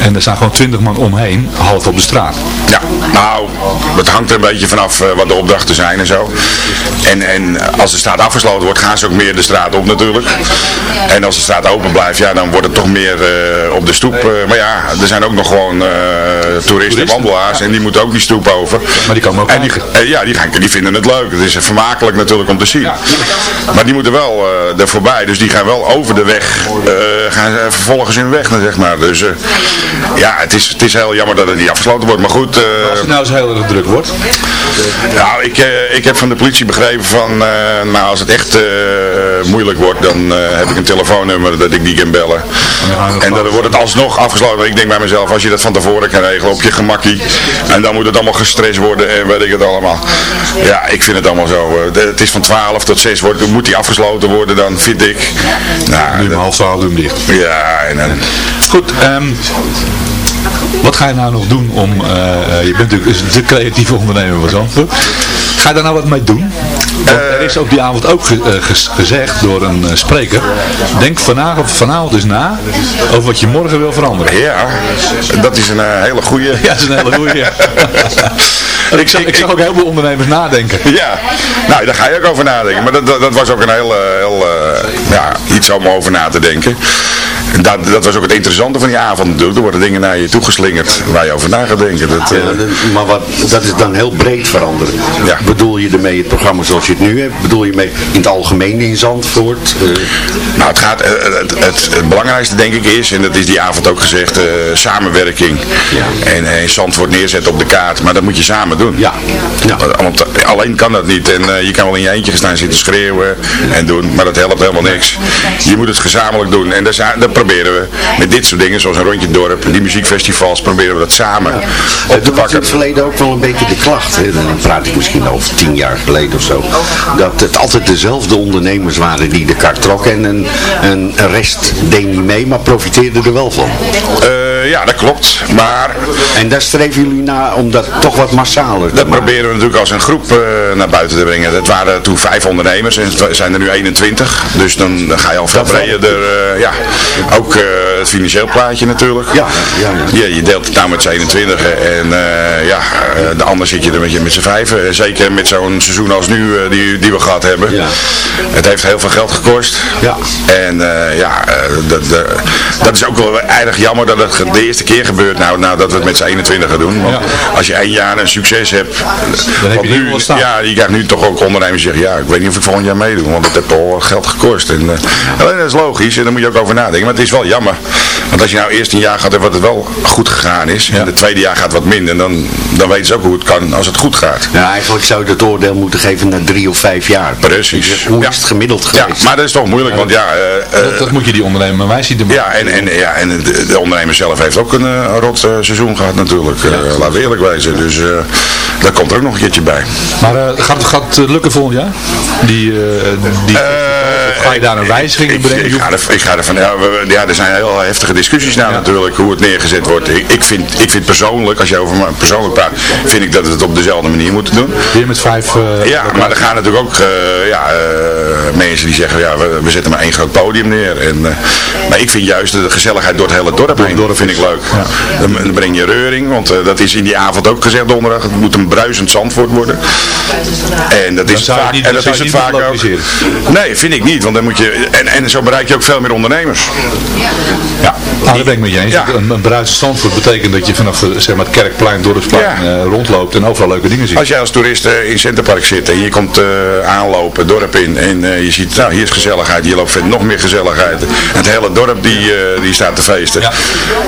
En er staan gewoon twintig man omheen, half op de straat. Ja, nou, het hangt er een beetje vanaf eh, wat de opdrachten zijn en zo. En, en als de straat afgesloten wordt, gaan ze ook meer de straat op natuurlijk. En als de straat open blijft, ja, dan wordt het toch meer op de stoep. Maar ja, er zijn ook nog gewoon toeristen en wandelaars en die moeten ook die stoep over. Maar die komen ook En die, eh, ja, die, gaan, die vinden het leuk. Het is vermakelijk natuurlijk om te zien. Maar die moeten wel eh er voorbij, dus die gaan wel over de weg, eh, gaan ze vervolgens hun weg, zeg maar. Dus ja, het is, het is heel jammer dat het niet afgesloten wordt. Maar goed, Als het nou eens heel erg druk wordt. nou, ik, ik heb van de politie begrepen van, nou, als het echt moeilijk wordt, dan heb ik een telefoonnummer dat ik die kan bellen. En dan wordt het alsnog afgesloten. Ik denk bij mezelf, als je dat van tevoren kan regelen op je gemakkie, en dan moet het allemaal gestrest worden en weet ik het allemaal. Ja, ik vind het allemaal zo. eh, de- het is van 12 tot 6, wordt, moet die afgesloten worden, dan vind ik. Nou, Nu om half twaalf doen we hem dicht. ja, en dan... Goed, ehm, wat ga je nou nog doen om, eh, eh, je bent natuurlijk de creatieve ondernemer van Zandvoort. Ga je daar nou wat mee doen? Want er is op die avond ook ge- eh, gezegd door een eh, spreker, denk vanavond, vanavond eens na over wat je morgen wil veranderen. Ja, dat is een eh, hele goede. Ja, dat is een hele goeie. (laughs) ik, zag, ik zag ook heel veel ondernemers nadenken. Ja, nou daar ga je ook over nadenken. Maar dat, dat, dat was ook een heel, eh, heel eh, ja, iets om over na te denken. Dat, dat was ook het interessante van die avond natuurlijk. Er worden dingen naar je toegeslingerd waar je over na gaat denken. Dat, eh, Ja, dat- maar wat, dat is dan heel breed veranderen. Ja. Bedoel je ermee het programma zoals je het nu hebt? Bedoel je mee in het algemeen in Zandvoort? Eh, Nou, het, gaat, eh, het, het, het belangrijkste denk ik is, en dat is die avond ook gezegd, samenwerking. En, en Zandvoort neerzetten op de kaart, maar dat moet je samen doen. Ja. Ja. Want alleen kan dat niet. En je kan wel in je eentje gaan staan zitten schreeuwen en doen, maar dat helpt helemaal niks. Je moet het gezamenlijk doen. En dat, dat proberen we met dit soort dingen, zoals een rondje dorp, die muziekfestivals, proberen we dat samen op te was in pakken. het verleden ook wel een beetje de klacht. Hè? Dan praat ik misschien over tien jaar geleden of zo. Dat het altijd dezelfde ondernemers waren die de kar trokken. En een, een rest deed niet mee, maar profiteerde er wel van. Eh, ja, dat klopt. Maar En daar streven jullie naar om dat toch wat massaler te Dat maken. proberen we natuurlijk als een groep eh, naar buiten te brengen. Dat waren toen vijf ondernemers en het zijn er nu 21. Dus dan, dan ga je al veel breder. eh, ja, ook het financieel plaatje natuurlijk. Ja, ja, ja. Je, je deelt het nou met z'n 21 en ja, de ander zit je er met, je, met z'n vijven. Zeker met zo'n seizoen als nu die, die we gehad hebben. Ja. Het heeft heel veel geld gekost. Ja. En ja, dat, dat- dat is ook wel erg jammer dat het de eerste keer gebeurt nou, nou dat we het met z'n 21 gaan doen. Want als je één jaar een succes hebt, Dan heb je nu ja, je krijgt nu toch ook ondernemers die zeggen, ja, ik weet niet of ik volgend jaar meedoe, want het heeft al geld gekost. En, eh, alleen dat is logisch en daar moet je ook over nadenken, maar het is wel jammer. Want als je nou eerst een jaar gaat wat het wel goed gegaan is, en het tweede jaar gaat wat minder, dan, dan weten ze ook hoe het kan als het goed gaat. Nou, eigenlijk zou je het oordeel moeten geven na drie of vijf jaar. Precies. Hoe Ja. is het gemiddeld Ja, geweest? maar dat is toch moeilijk, want ja... eh, eh, Dat, dat moet je die ondernemer, maar wij zien de Ja, en, en, ja, en de, de ondernemer zelf heeft ook een, eh, een rot eh, seizoen gehad natuurlijk. Eh, laten we eerlijk wezen. Dus daar komt er ook nog een keertje bij. Maar gaat, gaat het lukken volgend jaar? Die, die, ga je daar een wijziging in brengen? ik, ga er, ik ga er van, ja, we- ja, er zijn heel heftige discussies nou natuurlijk, hoe het neergezet wordt. Ik, ik, vind, ik vind persoonlijk, als je over me persoonlijk praat, vind ik dat we het op dezelfde manier moeten doen. Weer met vijf... eh, Ja, maar er gaan natuurlijk ook eh, ja, eh, mensen die zeggen, ja, we, we zetten maar één groot podium neer. En, eh, maar ik vind juist de gezelligheid door het hele dorp heen, dat vind ik leuk. Dan, dan breng je reuring, want eh, dat is in die avond ook gezegd donderdag. Het moet een bruisend zandvoort worden. En dat is vaak, niet- en dat is het vaak ook. Nee, vind ik niet, want dan moet je, en, en zo bereik je ook veel meer ondernemers. Ja. Nou, dat ben ik met je eens. Ja. Een, een bruisend Zandvoort betekent dat je vanaf eh, zeg maar, het Kerkplein, Dorpsplein Ja. eh, rondloopt en overal leuke dingen ziet. Als jij als toerist eh, in Centerpark zit en je komt aanlopen, het dorp in en je ziet, nou hier is gezelligheid, hier loopt verder nog meer gezelligheid. Het hele dorp die, die staat te feesten.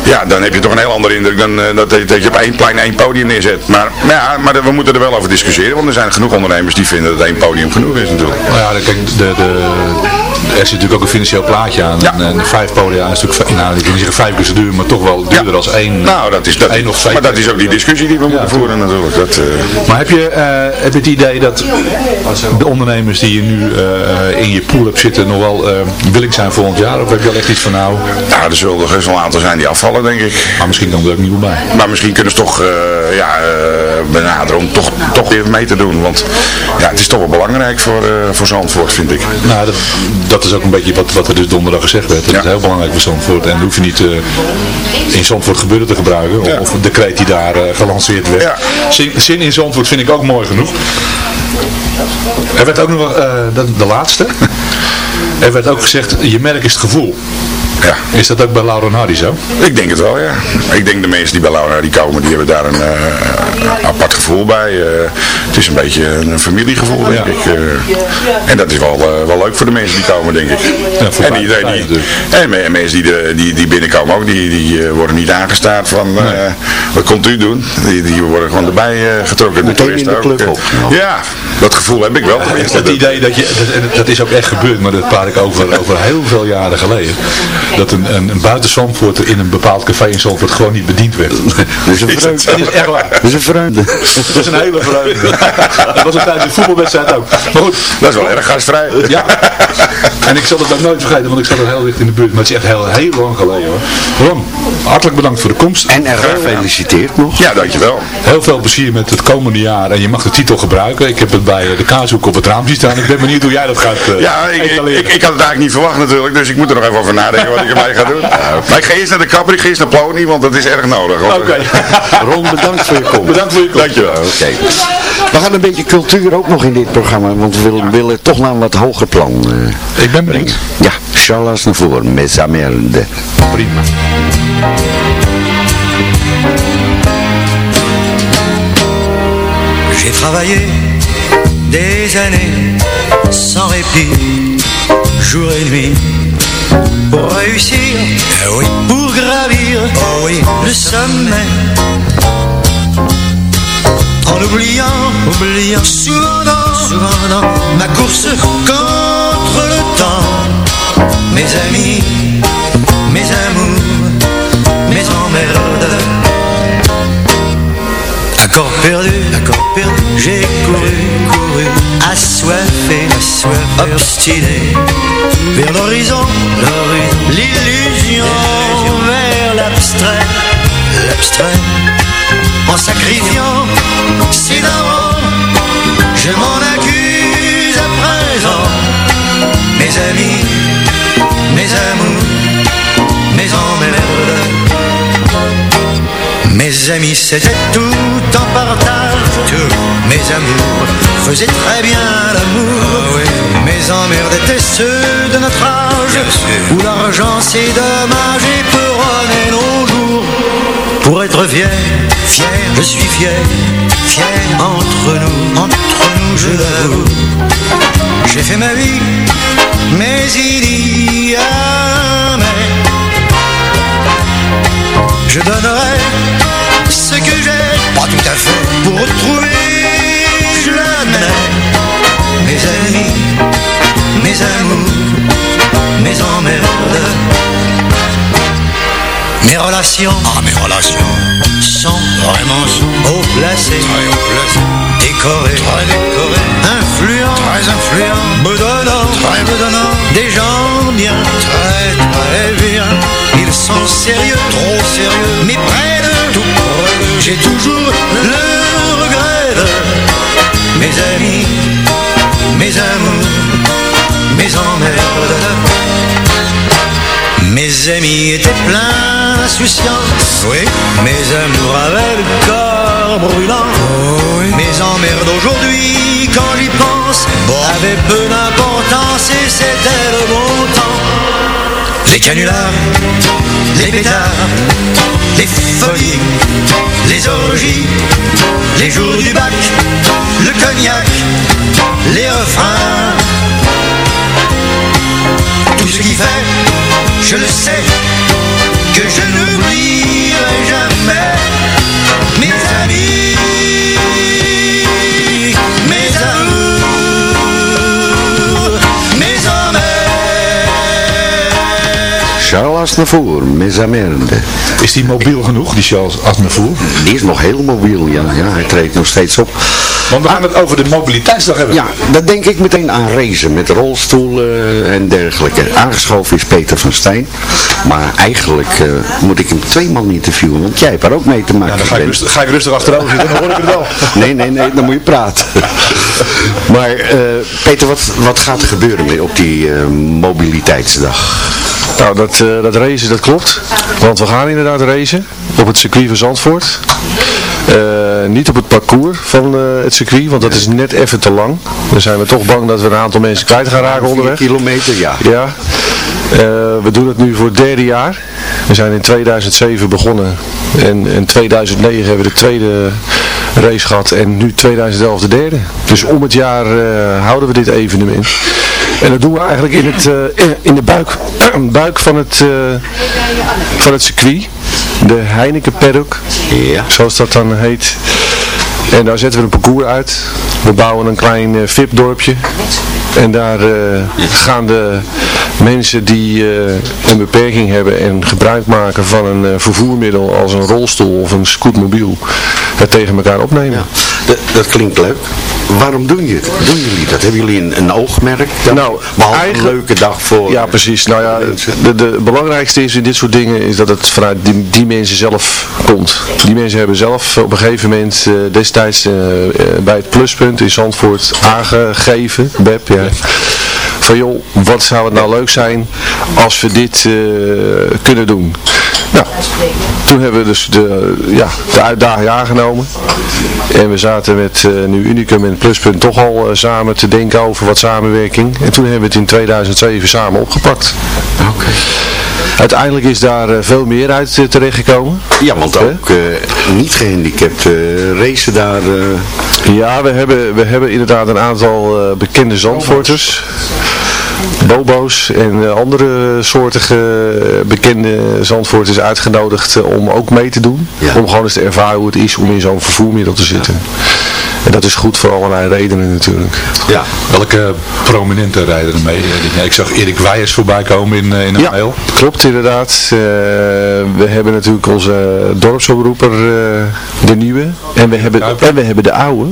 Ja. dan heb je toch een heel andere indruk dan dat, dat je op één plein één podium neerzet. Maar, maar ja, maar we moeten er wel over discussiëren, want er zijn genoeg ondernemers die vinden dat één podium genoeg is natuurlijk. Nou ja, kijk, de, de, er zit natuurlijk ook een financieel plaatje aan. En, en vijf podia is natuurlijk, nou, ik wil niet zeggen vijf keer zo duur, maar toch wel duurder als één. Nou, dat is, dat, één of twee maar dat is ook die discussie die we moeten voeren natuurlijk. Dat, eh, Maar heb je, eh, heb je het idee dat de ondernemers die je nu eh, in je pool hebt zitten nog wel willing zijn volgend jaar? Of heb je al echt iets van nou? Nou, er zullen er wel een aantal zijn die afvallen, denk ik. Maar misschien kan er ook niet bij. Maar misschien kunnen ze toch ja, benaderen om toch, toch weer mee te doen. Want ja, het is toch wel belangrijk voor, voor Zandvoort, vind ik. Nou, dat, dat is ook een beetje wat, wat er dus donderdag gezegd werd. Dat is heel belangrijk voor Zandvoort. En hoef je niet eh, in Zandvoort gebeuren te gebruiken. Of, of een decreet die daar eh, gelanceerd werd. Zin, zin in Zandvoort vind ik ook mooi genoeg. Er werd ook nog wel, eh, de, de laatste. (laughs) Er werd ook gezegd, je merk is het gevoel. Ja. Is dat ook bij Laura en Hardy zo? Ik denk het wel, ja. Ik denk de mensen die bij Laura die komen, die hebben daar een eh, apart gevoel bij. Eh, het is een beetje een familiegevoel, denk ik. eh. en dat is wel, eh, wel leuk voor de mensen die komen, denk ik. voor en, iedereen partijen die, en, me- en mensen die, de, die, die binnenkomen ook, die, die worden niet aangestaard van, eh, wat komt u doen? Die, die worden gewoon erbij eh, getrokken. De toeristen de ook. op. Ja, dat gevoel heb ik wel. Het idee dat je, dat, en dat is ook echt gebeurd, maar dat praat ik over, over heel veel jaren geleden. Dat een, een, een buiten Zandvoort in een bepaald café in Zandvoort gewoon niet bediend werd. Dat is een vreugde. Dat is echt waar. Dat is een vreugde. Dat is een hele vreugde. Dat was een tijdens de voetbalwedstrijd ook. Maar goed. Dat is wel erg gastvrij. Ja. En ik zal het ook nooit vergeten, want ik zat er heel dicht in de buurt. Maar het is echt heel, heel lang geleden hoor. Ron, hartelijk bedankt voor de komst. En erg gefeliciteerd nog. Ja, dankjewel. Heel veel plezier met het komende jaar. En je mag de titel gebruiken. Ik heb het bij eh, de kaashoek op het raam zien staan. Ik ben benieuwd hoe jij dat gaat eh Ja, ik, ik, ik had het eigenlijk niet verwacht natuurlijk, dus ik moet er nog even over nadenken wat ik ermee ga doen. (laughs) Maar ik ga eerst naar de kapper, ik ga eerst naar Plony, want dat is erg nodig. hoor. Oké. (laughs) Ron, bedankt voor je komst. Bedankt voor je komst. Dankjewel. Oké. We gaan een beetje cultuur ook nog in dit programma, want we willen, willen toch naar een wat hoger plan eh, Ik ben benieuwd. Ja, Charles naar voren, met sa merde. Prima. J'ai travaillé des années sans répit, jour et nuit, pour réussir, eh oui, pour gravir, oh oui, le sommet. En oubliant, oubliant. Souvent dans, souvent dans ma course contre le temps, mes amis, mes amours, mes emmerdes. Accord perdu, accord perdu, j'ai couru, couru, assoiffé, assoiffé, obstiné, vers l'horizon, l'horizon, l'illusion, vers l'abstrait, l'abstrait, en sacrifiant si je m'en accuse à présent, mes amis, Mes amis, c'était tout en partage. Tous mes amours faisaient très bien l'amour. Mes emmerdes étaient ceux de notre âge. Où l'argent c'est dommage et peut nos jours. Pour être fier, fier, je suis fier, fier entre nous, entre nous, je l'avoue. J'ai fait ma vie, mais il y a mais. Je donnerai pour retrouver, l'admets, mes amis, mes amours, mes emmerdes, mes relations, ah mes relations, sont vraiment sont haut placées, très haut décorées, très décorées, influents, très influents, bedonnants, très bedonnants, des gens bien, très très bien, ils sont sérieux, trop sérieux, mais près de tout j'ai toujours le regret de mes amis, mes amours, mes emmerdes. Mes amis étaient pleins d'insouciance, oui. Mes amours avaient le corps brûlant, Mes emmerdes aujourd'hui, quand j'y pense, avaient peu d'importance et c'était le bon temps. Les canulars, les pétards, les folies, les orgies, les jours du bac, le cognac, les refrains. Tout ce qui fait, je le sais, que je Aznavour, mes amerde. Is die mobiel genoeg, die Charles Aznavour? Die is nog heel mobiel, ja. ja hij treedt nog steeds op. Want we gaan het over de mobiliteitsdag hebben. Ja, dat denk ik meteen aan racen met rolstoelen en dergelijke. Aangeschoven is Peter van Stijn. Maar eigenlijk eh, moet ik hem tweemaal interviewen, want jij hebt er ook mee te maken. Ja, dan ga ik, rustig, ga ik rustig achterover zitten, dan hoor ik het wel. (laughs) Nee, nee, nee, dan moet je praten. maar eh, Peter, wat, wat gaat er gebeuren op die eh, mobiliteitsdag? Nou, dat, eh, dat racen, dat klopt. Want we gaan inderdaad racen op het circuit van Zandvoort. Eh, niet op het parcours van eh, het circuit, want dat is net even te lang. Dan zijn we toch bang dat we een aantal mensen kwijt gaan raken onderweg. kilometer, ja. Ja. We doen het nu voor het derde jaar. We zijn in 2007 begonnen. En in 2009 hebben we de tweede race gehad. En nu 2011 de derde. Dus om het jaar houden we dit evenement. En dat doen we eigenlijk in, het, eh, in de buik, (clears throat) buik van, het, eh, van het circuit. De Heineken Paddock. Ja. Zoals dat dan heet. En daar zetten we een parcours uit. We bouwen een klein eh, VIP-dorpje. En daar eh, gaan de mensen die eh, een beperking hebben en gebruik maken van een vervoermiddel als een rolstoel of een scootmobiel, het tegen elkaar opnemen. Dat, dat klinkt leuk. Waarom doen, je, het? doen jullie dat? Hebben jullie een, een oogmerk? Nou, Behalve een leuke dag voor... Ja, precies. Nou ja, de, de belangrijkste is in dit soort dingen is dat het vanuit die, die mensen zelf komt. Die mensen hebben zelf op een gegeven moment destijds bij het pluspunt in Zandvoort aangegeven, Beb, ja, van joh, wat zou het nou leuk zijn als we dit eh, kunnen doen. Nou, toen hebben we dus de, ja, de uitdaging aangenomen. En we zaten met eh, nu Unicum en Pluspunt toch al eh, samen te denken over wat samenwerking. En toen hebben we het in 2007 samen opgepakt. Uiteindelijk is daar eh, veel meer uit terechtgekomen. Ja, want ook niet gehandicapten racen daar... Ja, we hebben, we hebben inderdaad een aantal bekende Zandvoorters. Bobo's en eh, andere soortige eh, bekende Zandvoorters uitgenodigd eh, om ook mee te doen. Om gewoon eens te ervaren hoe het is om in zo'n vervoermiddel te zitten. En dat is goed voor allerlei redenen natuurlijk. Ja. Welke prominente rijden er mee? Ik zag Erik Wijers voorbij komen in, in een Ja, mail. klopt inderdaad. We hebben natuurlijk onze dorpsomroeper, eh, de nieuwe. En we, hebben, en we hebben de oude.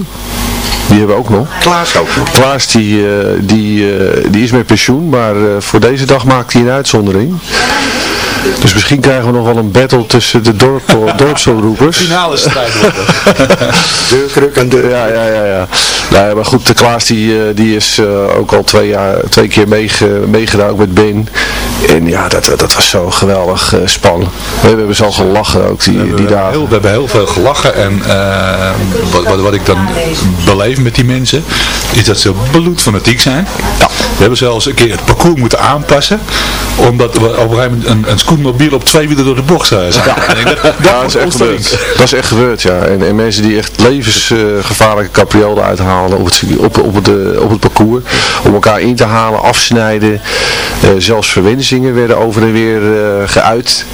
Die hebben we ook nog. Klaas ook nog. Klaas die, eh, die, eh, die is met pensioen, maar eh, voor deze dag maakt hij een uitzondering. Dus misschien krijgen we nog wel een battle tussen de dorp, (laughs) dorpsomroepers. Finale strijd worden. (laughs) Deurkruk aan deur. Ja, ja, ja. ja. Nee, maar goed, de Klaas die, eh, die is eh, ook al twee, jaar, twee keer meege- meegedaan, ook met Ben. En ja, dat, dat was zo geweldig eh, spannend. We hebben zo gelachen ook die, die dagen. heel, we hebben heel veel gelachen en wat, wat, wat ik dan beleef met die mensen is dat ze bloedfanatiek zijn. We hebben zelfs een keer het parcours moeten aanpassen omdat we op een gegeven moment een, een scootmobiel op twee wielen door de bocht zijn. (laughs) Dacht, dat Ja, dat is echt gebeurd. Dat is echt gebeurd, ja. En, en mensen die echt levensgevaarlijke capriolen uithalen op het, op, op, het, eh, op het parcours. Om elkaar in te halen, afsnijden. Eh, zelfs verwensingen werden over en weer eh, geuit.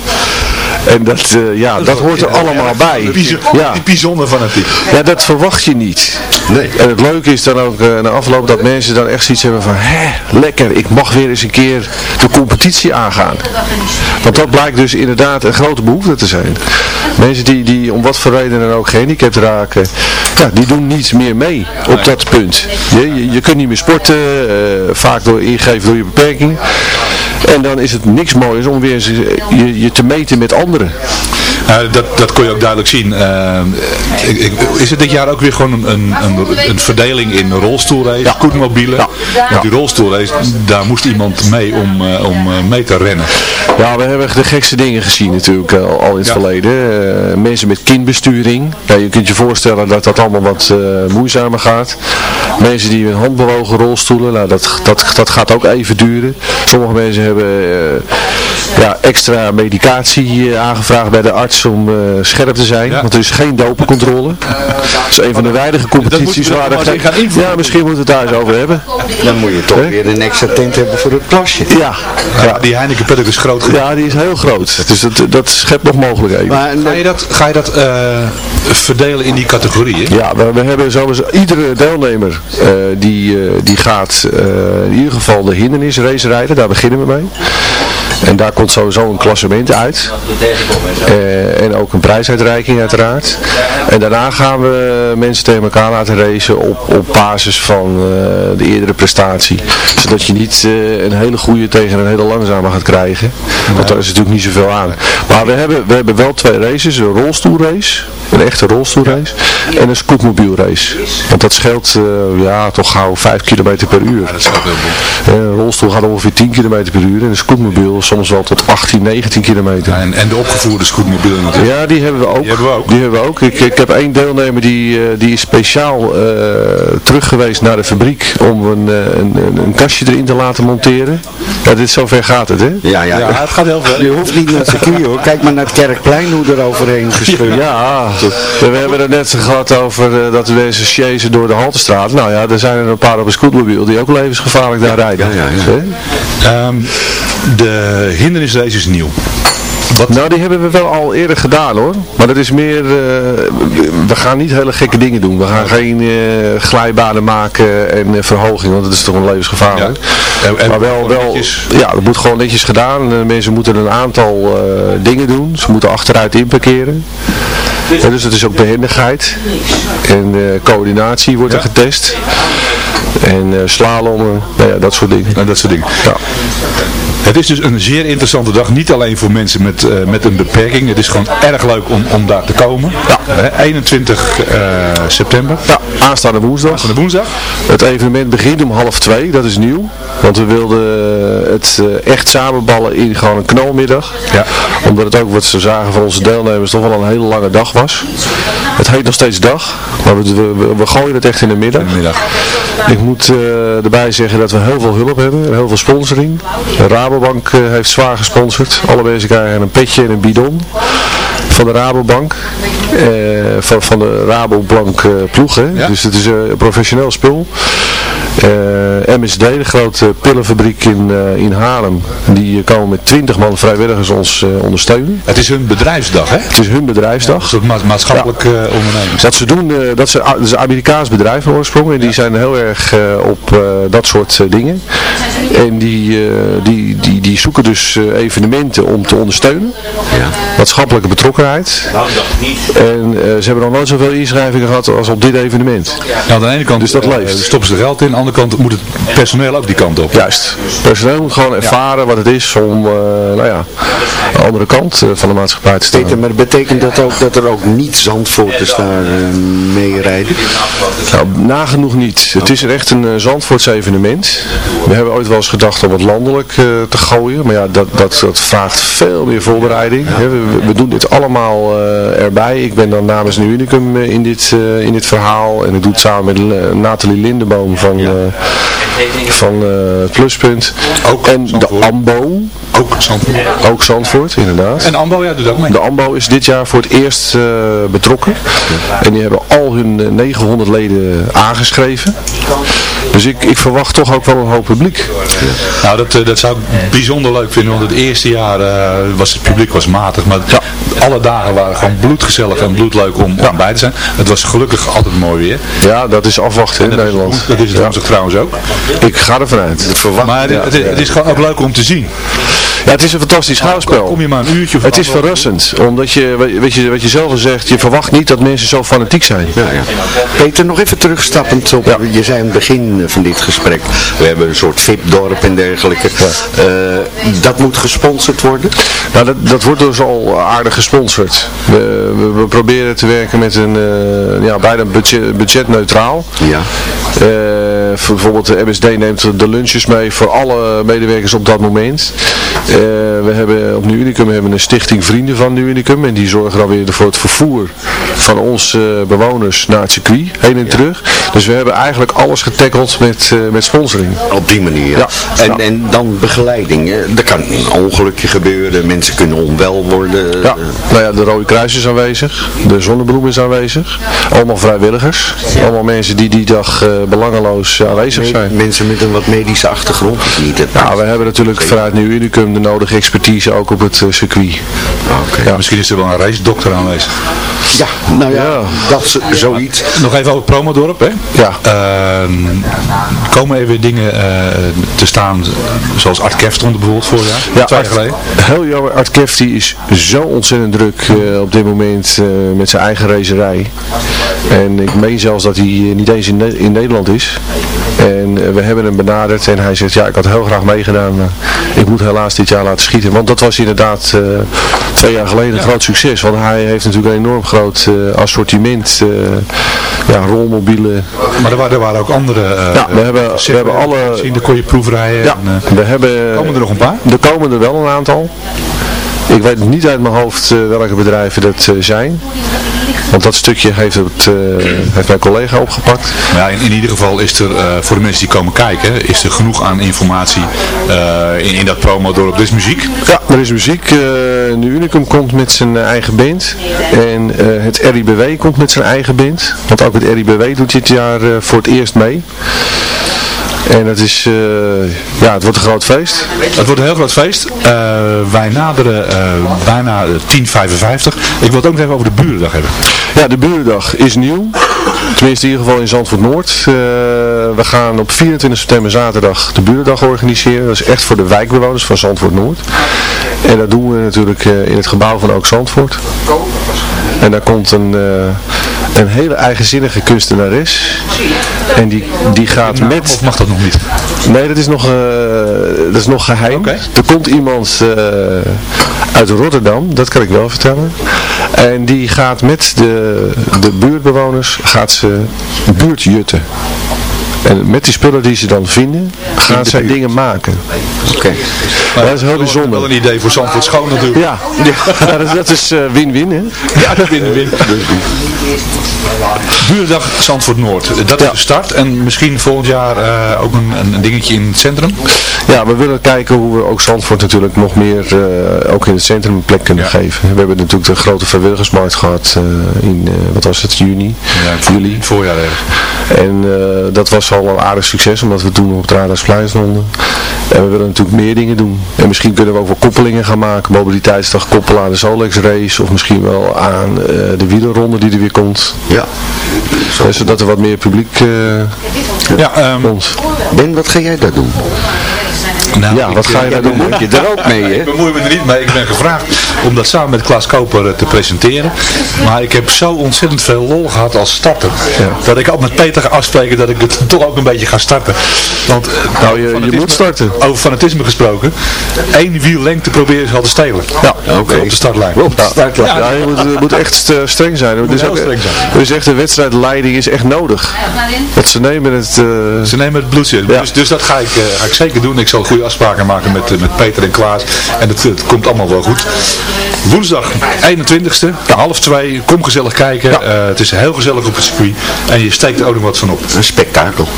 En dat, eh, ja, dat hoort er allemaal bij. Ja. Bijzonder fanatiek. Ja, dat verwacht je niet. Nee. En het leuke is dan ook eh, na afloop dat mensen dan echt zoiets hebben van, hè, lekker, ik mag weer eens een keer de competitie aangaan. Want dat blijkt dus inderdaad een grote behoefte te zijn. Mensen die, die om wat voor reden dan ook gehandicapt raken, ja, die doen niet meer mee op dat punt. Je, je, je kunt niet meer sporten, eh, vaak door ingegeven door je beperking. En dan is het niks moois om weer eens, eh, je, je te meten met anderen. Nou, dat, dat kon je ook duidelijk zien. Ik, ik- is het dit jaar ook weer gewoon een, een, een, verdeling in rolstoelrace, scootmobielen? Want Die rolstoelrace, daar moest iemand mee om, eh, om eh, mee te rennen. Ja, we hebben de gekste dingen gezien natuurlijk eh, al in het verleden. Mensen met kindbesturing. Ja, je kunt je voorstellen dat dat allemaal wat moeizamer gaat. Mensen die in handbewogen rolstoelen, nou, dat, dat, dat gaat ook even duren. Sommige mensen hebben ja, extra medicatie eh, aangevraagd bij de arts om eh, scherp te zijn. Want er is geen dopencontrole. Dat is een van de weinige competities waar er gaan. Ja, misschien moeten we het daar eens over hebben. Dan moet je toch weer een extra tent hebben voor het plasje. Ja, Ja, die Heineken Paddock is groot genoeg. ja die is heel groot. Dus dat, dat schept nog mogelijkheden. Maar, Ga je dat, ga je dat eh, verdelen in die categorieën? Ja, we, we hebben sowieso iedere deelnemer eh, die, eh, die gaat eh, in ieder geval de hindernisrace rijden, daar beginnen we mee. En daar komt sowieso een klassement uit. Eh, en ook een prijsuitreiking uiteraard. En daarna gaan we mensen tegen elkaar laten racen op, op basis van eh, de eerdere prestatie. Zodat je niet eh, een hele goede tegen een hele langzame gaat krijgen. Want daar is natuurlijk niet zoveel aan. Maar we hebben, we hebben wel twee races. Een rolstoelrace. Een echte rolstoelrace. En een scootmobielrace. Want dat scheelt eh, ja, toch gauw 5 km per uur. dat scheelt heel veel. Eh, Een rolstoel gaat ongeveer 10 km per uur. En een scootmobiel soms wel tot 18, 19 kilometer. En, en de opgevoerde scootmobielen natuurlijk. Ja, die hebben we ook. Die hebben we ook. Die hebben we ook. Ik, ik heb één deelnemer die, eh, die is speciaal eh, terug geweest naar de fabriek om een, eh, een, een, een kastje erin te laten monteren. Ja, dit zover gaat het, hè? Ja, ja. Ja, het gaat heel ver. Je hoeft niet naar het circuit hoor. Kijk maar naar het Kerkplein hoe er overheen (laughs) gescheurd. Ja, we hebben het net gehad over eh, dat we deze chasen door de Haltestraat. Nou ja, er zijn er een paar op een scootmobiel die ook levensgevaarlijk daar rijden. ja, ja. Ehm, de hindernisrace is nieuw. Nou, die hebben we wel al eerder gedaan hoor. Maar dat is meer, eh, we gaan niet hele gekke dingen doen. We gaan geen eh, glijbanen maken en verhoging, want dat is toch een levensgevaarlijk. En- en maar wel, wel, netjes. ja, dat moet gewoon netjes gedaan. Mensen moeten een aantal eh, dingen doen. Ze moeten achteruit inparkeren. Dus het is ook behendigheid. En eh, coördinatie wordt er getest. En eh slalommen, nou ja, dat soort dingen. En dat soort dingen. Ja. Het is dus een zeer interessante dag, niet alleen voor mensen met, eh, met een beperking. Het is gewoon erg leuk om, om daar te komen. Ja. 21 eh, september. Ja, aanstaande woensdag. Aanstaande woensdag. Het evenement begint om half twee, dat is nieuw. Want we wilden het eh, echt samenballen in gewoon een knalmiddag. Ja. Omdat het ook, wat ze zagen van onze deelnemers, toch wel een hele lange dag was. Het heet nog steeds dag, maar we, we, we gooien het echt in de middag. middag. Ik moet eh, erbij zeggen dat we heel veel hulp hebben, en heel veel sponsoring. De Rabobank eh, heeft zwaar gesponsord. Alle mensen krijgen een petje en een bidon van de Rabobank. eh, van, van de Rabobank eh, ploeg. Hè? Ja. Dus het is een professioneel spul. Eh, MSD, de grote pillenfabriek in, eh, in Haarlem, die eh, komen met 20 man vrijwilligers ons eh, ondersteunen. Het is hun bedrijfsdag, hè? Het is hun bedrijfsdag. Dat is ook ma- maatschappelijk eh, onderneming. Wat ze doen, eh, dat, ze, dat is een Amerikaans bedrijf van oorsprong en die zijn heel erg eh, op eh, dat soort dingen. En die, eh, die, die, die zoeken dus eh, evenementen om te ondersteunen. Maatschappelijke betrokkenheid. En eh, ze hebben nog nooit zoveel inschrijvingen gehad als op dit evenement. Ja, aan de ene kant Dus dat leeft. stoppen ze er geld in, aan de andere kant moet het personeel ook die kant op. Juist. Personeel moet gewoon ervaren wat het is om, eh, nou ja, de andere kant eh, van de maatschappij te staan. Peter, maar betekent dat ook dat er ook niet Zandvoorters daar eh, mee rijden? Nou, nagenoeg niet. Het is echt een uh, Zandvoorts evenement. We hebben ooit wel eens gedacht om het landelijk eh, te gooien. Maar ja, dat, dat, dat vraagt veel meer voorbereiding. Hè, We, we doen dit allemaal eh, erbij. Ik ben dan namens Nieuw Unicum in, dit, eh, in dit verhaal. En ik doe het samen met Nathalie Lindeboom van, van eh, Pluspunt. Ook en de. AMBO. Ook Zandvoort. Ook Zandvoort, inderdaad. En Ambo, ja, doet ook mee. De AMBO is dit jaar voor het eerst eh, betrokken. En die hebben al hun eh, 900 leden aangeschreven. Dus ik, ik verwacht toch ook wel een hoop publiek. Nou, dat, eh, dat zou ik bijzonder leuk vinden, want het eerste jaar eh, was het publiek was matig, maar alle dagen waren gewoon bloedgezellig en bloedleuk om, om bij te zijn. Het was gelukkig altijd mooi weer. Ja, dat is afwachten in Nederland. Dat is het trouwens ook. Ik ga ervan uit. Maar het, het, het is gewoon ook leuk om te zien. Ja, het is een fantastisch schouwspel. Kom je maar een uurtje Het is verrassend, omdat je, weet je, wat je zelf al zegt, je verwacht niet dat mensen zo fanatiek zijn. Ja, ja. Peter, nog even terugstappend op, je zei aan het begin van dit gesprek, we hebben een soort VIP-dorp en dergelijke. Eh, dat moet gesponsord worden? Nou, dat, dat wordt dus al aardig gesponsord. We, we, we proberen te werken met een, eh, ja, bijna budget, budgetneutraal. Ja. Eh, bijvoorbeeld de MSD neemt de lunches mee voor alle medewerkers op dat moment. Eh, we hebben op Nieuw Unicum hebben een stichting Vrienden van Nieuw Unicum en die zorgen dan weer voor het vervoer van onze eh, bewoners naar het circuit, heen en terug. Dus we hebben eigenlijk alles getackeld met, eh, met sponsoring. Op die manier. Ja. En, en dan begeleiding. Er kan een ongelukje gebeuren, mensen kunnen onwel worden. Ja, nou ja, de Rode Kruis is aanwezig, de Zonnebloem is aanwezig, allemaal vrijwilligers, allemaal mensen die die dag eh, belangeloos aanwezig zijn. Mensen met een wat medische achtergrond, niet? Het Ja, we hebben natuurlijk vanuit Nieuw Unicum de nodige expertise ook op het eh, circuit. Ja, misschien is er wel een race dokter aanwezig. Ja, nou ja, dat is zoiets. Nog even over het promodorp, hè? Ja. Ehm, komen er weer dingen eh, te staan, zoals Art stond er bijvoorbeeld vorig jaar? Ja, twee Art, jaar geleden. heel jammer. Art Kev die is zo ontzettend druk eh, op dit moment eh, met zijn eigen racerij. En ik meen zelfs dat hij niet eens in, Ne- in Nederland is. En eh, we hebben hem benaderd en hij zegt, ja ik had heel graag meegedaan, maar ik moet helaas dit jaar laten schieten. Want dat was inderdaad eh, twee jaar geleden een groot succes. Want hij heeft natuurlijk een enorm groot eh, assortiment, eh, ja, rolmobielen. Maar er waren, er waren ook andere... Ja, we hebben, we hebben alle... Zien, daar kon je proefrijden. Ja, en, we hebben... Komen er nog een paar? Er komen er wel een aantal. Ik weet niet uit mijn hoofd welke bedrijven dat zijn. Want dat stukje heeft, het, eh, heeft mijn collega opgepakt. Ja, in, in ieder geval is er, eh, voor de mensen die komen kijken, is er genoeg aan informatie eh, in, in dat promodorp. Er is muziek. Ja, er is muziek. de Unicum komt met zijn eigen band. En het RIBW komt met zijn eigen band. Want ook het RIBW doet dit jaar voor het eerst mee. En het is, eh, ja, het wordt een groot feest. Het wordt een heel groot feest. Eh, wij naderen eh, bijna eh, 10.55. Ik wil het ook nog even over de Burendag hebben. Ja, de Burendag is nieuw. Tenminste in ieder geval in Zandvoort Noord. We gaan op 24 september zaterdag de Burendag organiseren. Dat is echt voor de wijkbewoners van Zandvoort Noord. En dat doen we natuurlijk in het gebouw van Ook Zandvoort. En daar komt een, een hele eigenzinnige kunstenares. En die, die gaat met... Of mag dat nog niet? Nee, dat is nog, eh, dat is nog geheim. Er komt iemand eh, uit Rotterdam, dat kan ik wel vertellen. En die gaat met de, de buurtbewoners gaat ze buurtjutten. En met die spullen die ze dan vinden, gaan zij dingen maken. Oké. dat is heel bijzonder. Wel een idee voor Zandvoort Schoon natuurlijk. Ja, ja (laughs) dat, dat is eh, win-win hè. Ja, dat win win. Burendag Zandvoort Noord. Dat is de start. En misschien volgend jaar eh, ook een, een dingetje in het centrum. Ja, we willen kijken hoe we ook Zandvoort natuurlijk nog meer, eh, ook in het centrum een plek kunnen geven. We hebben natuurlijk de grote vrijwilligersmarkt gehad eh, in, eh, wat was het, juni? Ja, juli. Voorjaar. En eh, dat was al een aardig succes, omdat we toen op het Raadhuisplein stonden. En we willen natuurlijk meer dingen doen. En misschien kunnen we ook wel koppelingen gaan maken. Mobiliteitsdag koppelen aan de Solex race. Of misschien wel aan eh, de wielerronde die er weer komt. Ja. Eh, zodat er wat meer publiek eh ja, ehm, komt. Ben, wat ga jij daar doen? Nou, ja, wat ik, ga je daar doen? je er ook mee, hè? Ik bemoei me er niet mee. Ik ben gevraagd om dat samen met Klaas Koper eh, te presenteren. Maar ik heb zo ontzettend veel lol gehad als starter. Dat ik ook met Peter ga afspreken dat ik het (laughs) toch ook een beetje ga starten. Want eh, Nou, je, je moet starten. over fanatisme gesproken. één wiel lengte proberen ze al te stelen. Ja, Op de startlijn. Op de startlijn. Ja, je moet, je moet echt eh, streng zijn. Er is, ook, streng zijn. is echt een wedstrijdleiding is echt nodig. Want ze nemen het... eh, Ze nemen het bloedje. Dus, dus dat ga ik, ga ik zeker doen. Ik zal goede afspraken maken met, met Peter en Klaas. En het, het komt allemaal wel goed. Woensdag 21ste, half twee. Kom gezellig kijken. Eh, het is heel gezellig op het circuit. En je steekt er ook nog wat van op. Een spektakel.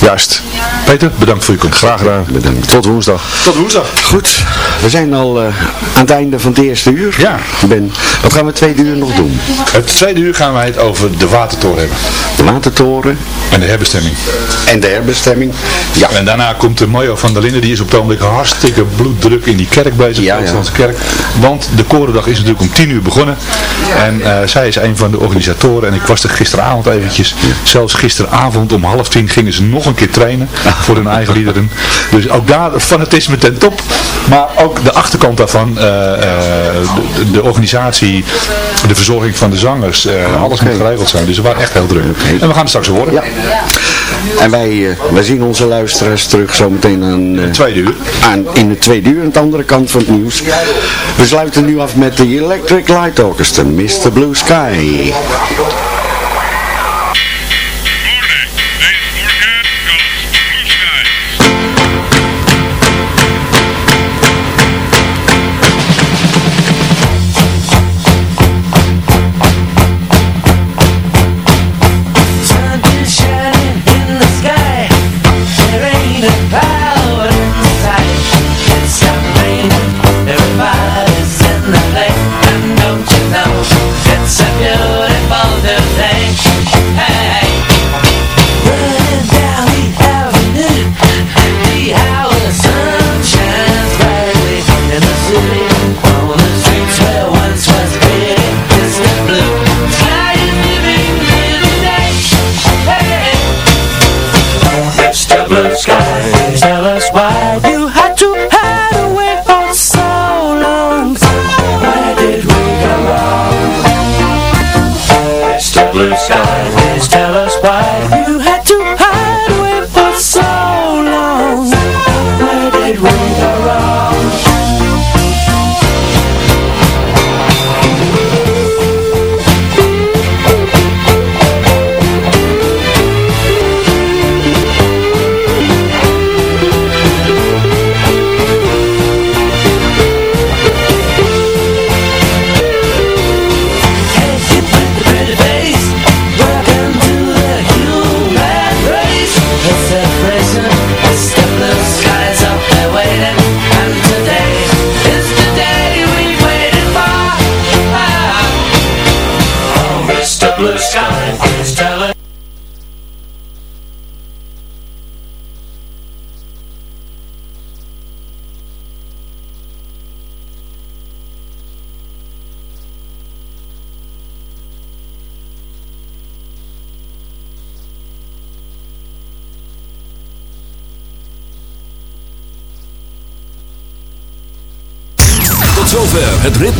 Juist. Peter, bedankt voor je komst. Graag gedaan. Bedankt. Tot woensdag. Tot woensdag. Goed, we zijn al eh, aan het einde van het eerste uur. Ja. Ben, wat gaan we het tweede uur nog doen? Het tweede uur gaan wij het over de Watertoren hebben. De watertoren En de herbestemming. en de herbestemming. Ja, En daarna komt de Mayo van der Linden. Die is op het ogenblik hartstikke bloeddruk in die kerk bezig. Ja, de ja. Kerk. Want de Korendag is natuurlijk om 10 uur begonnen. En eh, zij is een van de organisatoren. En ik was er gisteravond eventjes. Zelfs gisteravond om half tien gingen ze nog een keer trainen. (laughs) Voor hun eigen liederen. Dus ook daar fanatisme ten top. Maar ook de achterkant daarvan. eh, eh, de, de organisatie. De verzorging van de zangers. alles moet geregeld zijn. Dus ze waren echt heel druk. En we gaan het straks horen. Ja. En wij, eh, wij zien onze luisteraars terug zometeen aan, eh, Tweede uur. aan in de tweede uur, aan de andere kant van het nieuws. We sluiten nu af met de Electric Light Orchestra, Mr. Blue Sky.